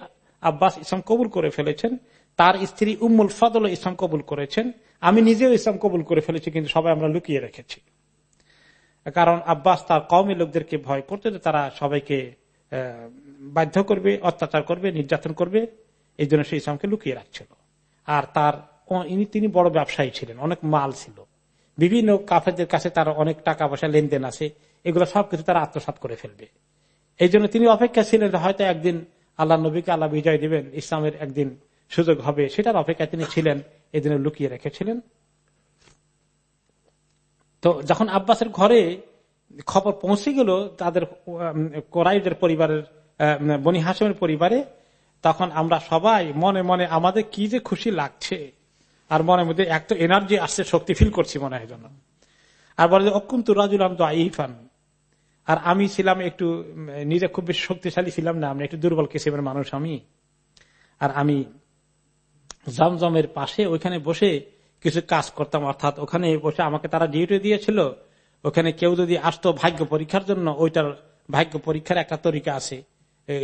আব্বাস ইসলাম কবুল করে ফেলেছেন। তার স্ত্রী উম্মুল ফদল ইসলাম কবুল করেছেন। আমি নিজেও ইসলাম কবুল করে ফেলেছি, কিন্তু সবাই আমরা লুকিয়ে রেখেছি। কারণ আব্বাস তার কমই লোকদেরকে ভয় করতে তারা সবাইকে বাধ্য করবে, অত্যাচার করবে, নির্যাতন করবে। এই জন্য সে ইসলামকে লুকিয়ে রাখছিল। আর তার তিনি বড় ব্যবসায়ী ছিলেন, অনেক মাল ছিল। বিভিন্ন কাফেরদের কাছে তার অনেক টাকা পয়সা লেনদেন আছে। এগুলো সবকিছু তারা আত্মসাত করে ফেলবে। এই জন্য তিনি অপেক্ষা ছিলেন হয়তো একদিন আল্লাহ নবীকে আল্লাহ বিজয় দিবেন, ইসলামের একদিন সুযোগ হবে, সেটার অপেক্ষায় তিনি ছিলেন এই দিনে লুকিয়ে রেখেছিলেন। তো যখন আব্বাসের ঘরে খবর পৌঁছে গেল তাদের কোরাইদের পরিবারের বনি হাসমের পরিবারে, তখন আমরা সবাই মনে মনে আমাদের কি যে খুশি লাগছে। আর মনে মধ্যে এক তো এনার্জি আসছে, শক্তি ফিল করছি মনে হয় আর বলে যে, অকুন্ত রাজুল আম তো আইফান আর আমি ছিলাম একটু নিজে খুব বেশি শক্তিশালী ছিলাম না, আমি একটু দুর্বল কিসিমের মানুষ আমি। আর আমি জমজমের পাশে ওইখানে বসে কিছু কাজ করতাম, অর্থাৎ ওখানে বসে আমাকে তারা ডিউটি দিয়েছিল। ওখানে কেউ যদি আসতো ভাগ্য পরীক্ষার জন্য, ওইটার ভাগ্য পরীক্ষার একটা তরিকা আছে।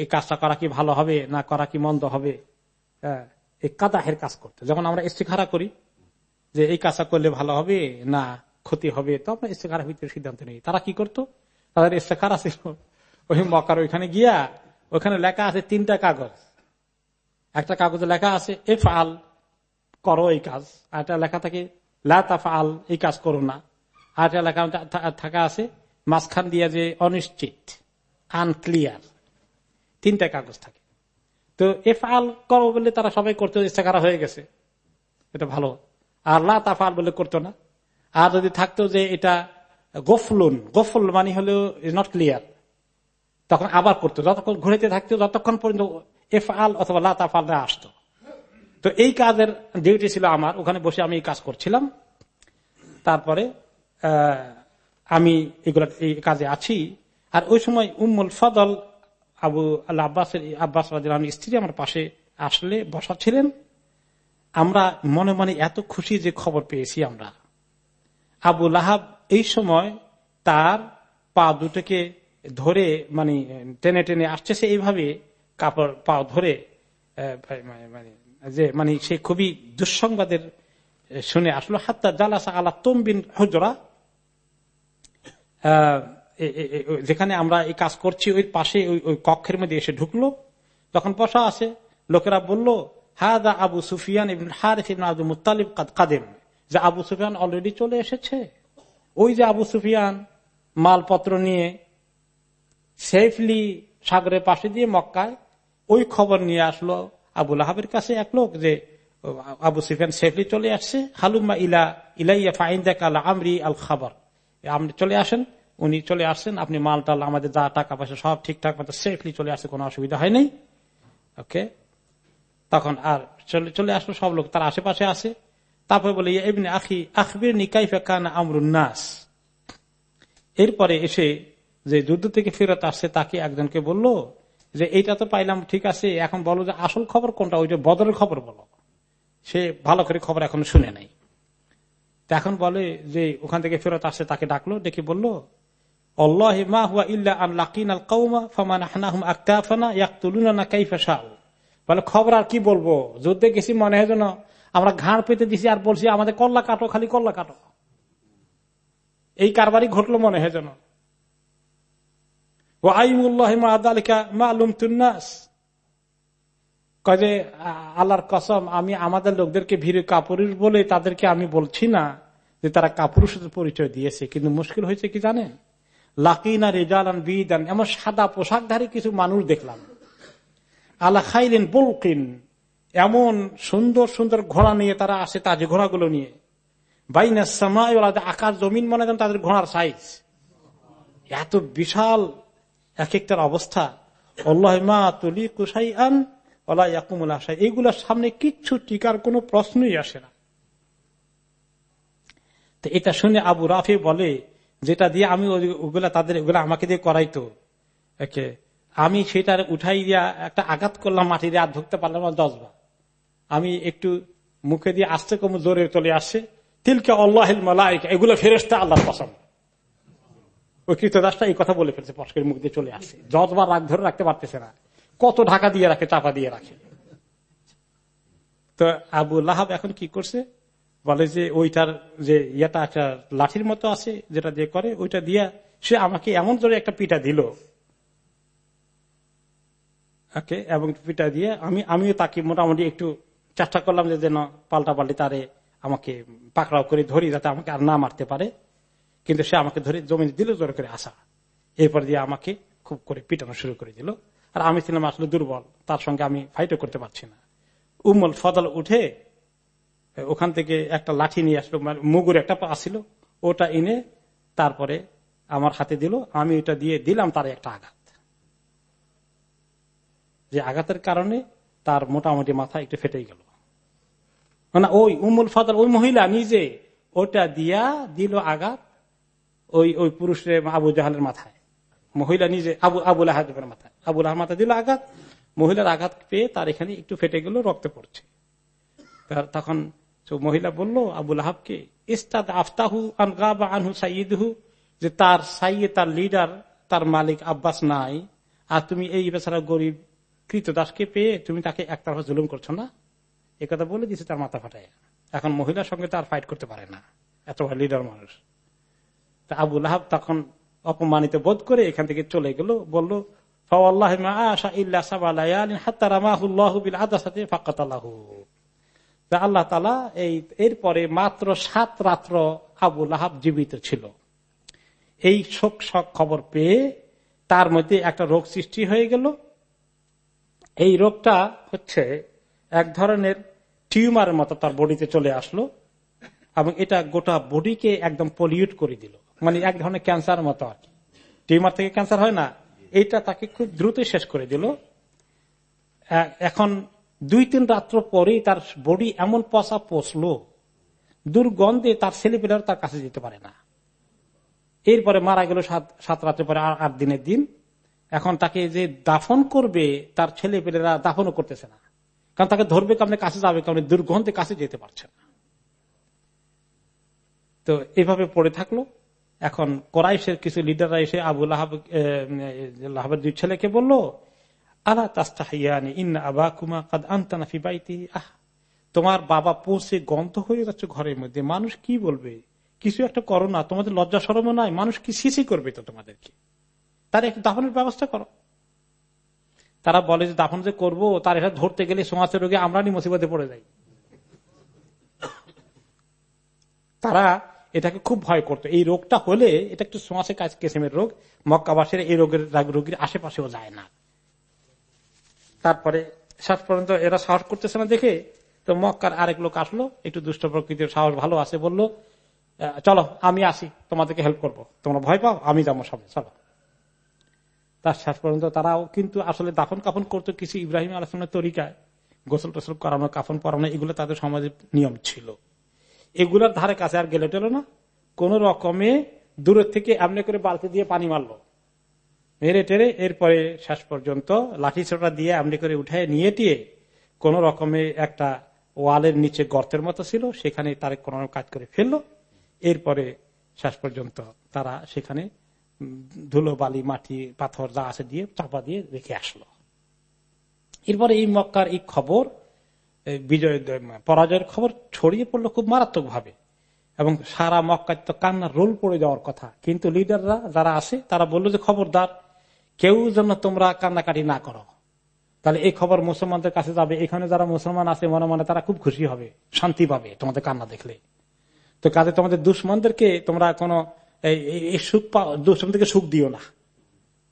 এই কাজটা করা কি ভালো হবে, না করা কি মন্দ হবে? এই কাদাহের কাজ করতে। যখন আমরা ইস্তিখারা করি, যে এই কাজটা করলে ভালো হবে, না ক্ষতি হবে, তো আমরা ইস্তেখারা ভিতরে সিদ্ধান্ত নেই। তারা কি করতো? তাদের ইস্তেখারা ছিল, ওই মকার ওইখানে গিয়া, ওখানে লেখা আছে তিনটা কাগজ। একটা কাগজে লেখা আছে এফ আল করো এই কাজ। আর একটা লেখা থাকে লাফ আল এই কাজ করো না। আর একটা লেখা থাকা আছে, মাঝখান দিয়া যে অনিশ্চিত আনক্লিয়ার তিনটা কাগজ থাকে। তো এফ আল করো বলে তারা সবাই করতে ইস্তেখারা হয়ে গেছে। এটা ভালো। আর লা তাফাল বলে করতো না। আর যদি থাকতো যে এটা গফলুন, গফল মানে হলো ইজ নট ক্লিয়ার তখন আবার করতো। যতক্ষণ ঘুরেতে থাকতো, যতক্ষণ পর্যন্ত এফ আল অথবা লা তাফাল আসতো। তো এই কাজের ডিউটি ছিল আমার, ওখানে বসে আমি এই কাজ করছিলাম। তারপরে আমি এগুলো, এই কাজে আছি। আর ওই সময় উম্মুল ফদল আবু আল্লাহ আব্বাসের, আব্বাস স্ত্রী আমার পাশে আসলে বসা ছিলেন আমরা মনে মনে এত খুশি যে খবর পেয়েছি আমরা। আবু লাহাব এই সময় তার পা দুটোকে ধরে মানে টেনে টেনে আসতেছে এইভাবে কাপড় পা ধরে মানে যে মানে সে খুবই দুঃসংবাদের শুনে আসলো। হাত্তা জালাসা আলা তম্বিন হজরা। যেখানে আমরা এই কাজ করছি, ওই পাশে ওই কক্ষের মধ্যে এসে ঢুকলো। তখন বসা আছে, লোকেরা বলল, হাদা Abu Sufyan Harith Abdul Muttalib Kadeem. যে আবু সুফিয়ান অলরেডি চলে এসেছে। ওই যে আবু সুফিয়ান মালপত্র নিয়ে সেফলি সাগরের পাশে দিয়ে মক্কায় ওই খবর নিয়ে আসলো আবুল আহাবের কাছে এক লোক যে আবু সুফিয়ান সেফলি চলে আসছে হালুমা ইলা, ইলাইয়া ফাইন্দাক আল আমরি আল খাবার। আপনি চলে আসেন, উনি চলে আসছেন, আপনি মাল টাল, আমাদের যা টাকা পয়সা সব ঠিকঠাক মতো সেফলি চলে আসছে, কোনো অসুবিধা হয় নাই। ওকে? তখন আর চলে চলে আসলো সব লোক, তার আশেপাশে আছে। তারপরে বলে এমনি আখি আখবির নিকাইফা কান আমরুন্নাস এরপরে এসে যে যুদ্ধ থেকে ফেরত আসছে, তাকে একজনকে বলল যে এইটা তো পাইলাম, ঠিক আছে, এখন বলো যে আসল খবর কোনটা? ওই যে বদরের খবর বলো। সে ভালো করে খবর এখন শুনে নাই। এখন বলে যে ওখান থেকে ফেরত আসে, তাকে ডাকলো ডেকে বলল খবর আর কি বলব? যুদ্ধে গেছি মনে হয় যেন আমরা ঘাড় পেতে দিছি আর বলছি আমাদের কল্লা কাটো, খালি কল্লা কাটো। এই কারবারই ঘটলো মনে হয় যেন। আল্লাহর কসম, আমি আমাদের লোকদেরকে ভিড়ে কাপুরুষ বলে তাদেরকে আমি বলছি না যে তারা কাপুরুষের পরিচয় দিয়েছে, কিন্তু মুশকিল হয়েছে কি জানেন? লাকিনা রেজালান বিদান, এমন সাদা পোশাকধারী কিছু মানুষ দেখলাম। আল্লাহ খাইলেন বলকিন, এমন সুন্দর সুন্দর ঘোড়া নিয়ে তারা আসে তাজে ঘোড়াগুলো নিয়ে। বাইনা সময় আকাশ জমিন মনে তাদের ঘোড়ার সাইজ এত বিশাল এক একটার অবস্থা এইগুলোর সামনে কিচ্ছু টিকার কোনো প্রশ্নই আসে না। তো এটা শুনে আবু রাফি বলে, যেটা দিয়ে আমি ওগুলা তাদের, ওগুলা আমাকে দিয়ে করাইতো। একে, আমি সেটার উঠাই দিয়া একটা আঘাত করলাম মাটি দিয়ে আর ধরতে পারলাম না দশবার আমি একটু মুখে দিয়ে আসতে কম জোরে চলে আসছে। তিলকে আল্লাহ এগুলো ফেরস্তা আল্লাহ পছন্দ ওই কৃতদাসটা এই কথা বলে ফেলছে পস্কের মুখ দিয়ে চলে আসছে। যতবার রাগ ধরে রাখতে পারতেছে না, কত ঢাকা দিয়ে রাখে, চাপা দিয়ে রাখে। তো আবু লাহাব এখন কি করছে? বলে যে, ওইটার যে ইয়েটা একটা লাঠির মতো আছে, যেটা দিয়ে করে, ওইটা দিয়া সে আমাকে এমন জোরে একটা পিঠা দিল। ওকে, এবং পিঠা দিয়ে আমি, আমিও তাকে মোটামুটি একটু চেষ্টা করলাম যে যেন পাল্টা পাল্টি তারে আমাকে পাকড়াও করে ধরি, যাতে আমাকে আর না মারতে পারে। কিন্তু সে আমাকে ধরে জমি দিল, জোর করে আসা। এরপর দিয়ে আমাকে খুব করে পিটানো শুরু করে দিল। আর আমি ছিলাম আসলে দুর্বল, তার সঙ্গে আমি ফাইটও করতে পারছি না। উমল ফদল উঠে ওখান থেকে একটা লাঠি নিয়ে আসলো মানে মুগুর একটা আসছিল ওটা এনে তারপরে আমার হাতে দিল, আমি ওটা দিয়ে দিলাম তার একটা আঘাত। যে আঘাতের কারণে তার মোটামুটি মাথা একটু ফেটেই গেল। না ওই উমুল ফাদার ওই মহিলা নিজে ওটা দিয়া দিল আঘাত ওই ওই পুরুষের আবু জাহালের মাথায়। মহিলা নিজে, আবু আবুল আহাদের মাথায়। আবুল আহ মাথা দিল আঘাত। মহিলার আঘাত পেয়ে তার এখানে একটু ফেটে গেল, রক্ত পড়ছে। তখন মহিলা বলল আবুল আহাবকে ইস্তাদ আফতাহু আনহু সাইদহু যে তার সাইয়ে, তার লিডার, তার মালিক আব্বাস নাই। আর তুমি এই বেচারা গরিব কৃতদাসকে পেয়ে তুমি তাকে একতরফা জুলুম করছ না? এ কথা বলে দিছে তার মাথা ফাটায় এখন মহিলার সঙ্গে তার ফাইট করতে পারে না। এত লিডার মানুষ। তা আবুল আহাব তখন অপমানিত বোধ করে এখান থেকে চলে গেল, বলল আল্লাহ এই, এরপরে মাত্র সাত রাত্র আবুল আহাব জীবিত ছিল। এই শোক শোক খবর পেয়ে তার মধ্যে একটা রোগ সৃষ্টি হয়ে গেল। এই রোগটা হচ্ছে এক ধরনের টিউমারের মতো তার বডিতে চলে আসলো এবং এটা গোটা বডিকে একদম পলিউট করে দিল। মানে এক ধরনের ক্যান্সার মতো আর কি। টিউমার থেকে ক্যান্সার হয় না। এইটা তাকে খুব দ্রুত শেষ করে দিল। এখন দুই তিন রাত্র পরেই তার বডি এমন পচা পচলো, দুর্গন্ধে তার ছেলেপেলার তার কাছে যেতে পারে না। এরপরে মারা গেল সাত রাতের পরে আট দিনের দিন। এখন তাকে যে দাফন করবে, তার ছেলে পেলেরা দাফনও করতেছে না। কারণ তাকে ধরবে কেমন, কাছে যাবে কেমন, দুর্গন্ধে কাছে যেতে পারছে না। তো এভাবে পড়ে থাকল। এখন কোরাইশের কিছু লিডাররা এসে আবুল আহাবের দুই ছেলেকে বলল, আলা তাস্তাহিয়ানি ইন আবা কুমা কাদ আন্তানাফি বাইতি, আহ, তোমার বাবা পৌঁছে গন্ধ হয়ে যাচ্ছে ঘরের মধ্যে, মানুষ কি বলবে? কিছু একটা করো না, তোমাদের লজ্জা সরম নাই, মানুষ কি সিসি করবে তো তোমাদেরকে? তার একটু দাফনের ব্যবস্থা করো। তারা বলে যে, দাফন যে করব, তার এটা ধরতে গেলে সমাজের রোগে আমরা নি মুসিবতে পড়ে যাই। তারা এটাকে খুব ভয় করতো। এই রোগটা হলে এটা একটু সমাজের কাজ কেসেমের রোগ, মক্কাবাসের এই রোগের রোগীর আশেপাশেও যায় না। তারপরে শেষ পর্যন্ত এরা সাহস করতেছে না দেখে, তো মক্কার আরেক লোক আসলো, একটু দুষ্ট প্রকৃতির সাহস ভালো আছে বলল চলো, আমি আসি, তোমাদেরকে হেল্প করব। তোমরা ভয় পাও, আমি যাব সবাই চলো। তার শেষ পর্যন্ত তারাও কিন্তু আসলে দাফন কাফন করতো কিছু ইব্রাহিম আলহামের তরিকায়, গোসল টোসল করানো, কাফন পরানো, এগুলো তাদের সমাজের নিয়ম ছিল। এগুলোর ধারে কাছে আর গেলে টেলো না। কোন রকমে দূরের থেকে এমনি করে বালতি দিয়ে পানি মারলো। মেরে টেরে এরপরে শেষ পর্যন্ত লাঠি ছোটা দিয়ে এমনি করে উঠে নিয়ে টিয়ে কোন রকমে একটা ওয়ালের নিচে গর্তের মতো ছিল, সেখানে তার কোন কাজ করে ফেলল। এরপরে শেষ পর্যন্ত তারা সেখানে ধুলো, বালি, মাটি, পাথর যা আছে দিয়ে চাপা দিয়ে রেখে আসলো। এরপরে এই মক্কার এই খবর বিজয় পরাজয়ের খবর ছড়িয়ে পড়ল খুব মারাত্মক ভাবে এবং সারা মক্কায় তো কান্নার রোল পড়ে যাওয়ার কথা। কিন্তু লিডাররা যারা আছে তারা বলল যে, খবরদার, কেউ যেন তোমরা কান্নাকাটি না করো। তাহলে এই খবর মুসলমানদের কাছে যাবে। এখানে যারা মুসলমান আছে, মনে মনে তারা খুব খুশি হবে, শান্তি পাবে তোমাদের কান্না দেখলে। তো কাজে তোমাদের দুশ্মনদেরকে তোমরা কোনো এই সুখ দুশ্মনদেরকে সুখ দিও না।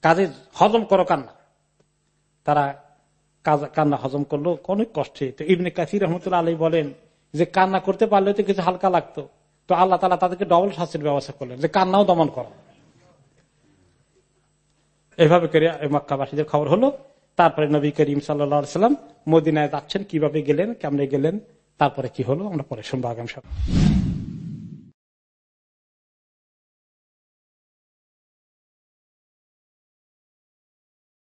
কাজে হজম করো কান্না। তারা কান্না হজম করল, অনেক কষ্টে। তো ইবনে কাসির রহমতুল্লাহ আলী বলেন যে কান্না করতে পারলে তো কিছু হালকা লাগতো। তো আল্লাহ তালা তাদেরকে ডবল শাস্তির ব্যবস্থা করলেন যে কান্নাও দমন করো। এভাবে করে মক্কাবাসীদের খবর হলো। তারপরে নবী করিম সাল্লাম মদিনায় যাচ্ছেন, কীভাবে গেলেন, কেমনে গেলেন, তারপরে কি হলো, আমরা পরে শুনব আগাম সব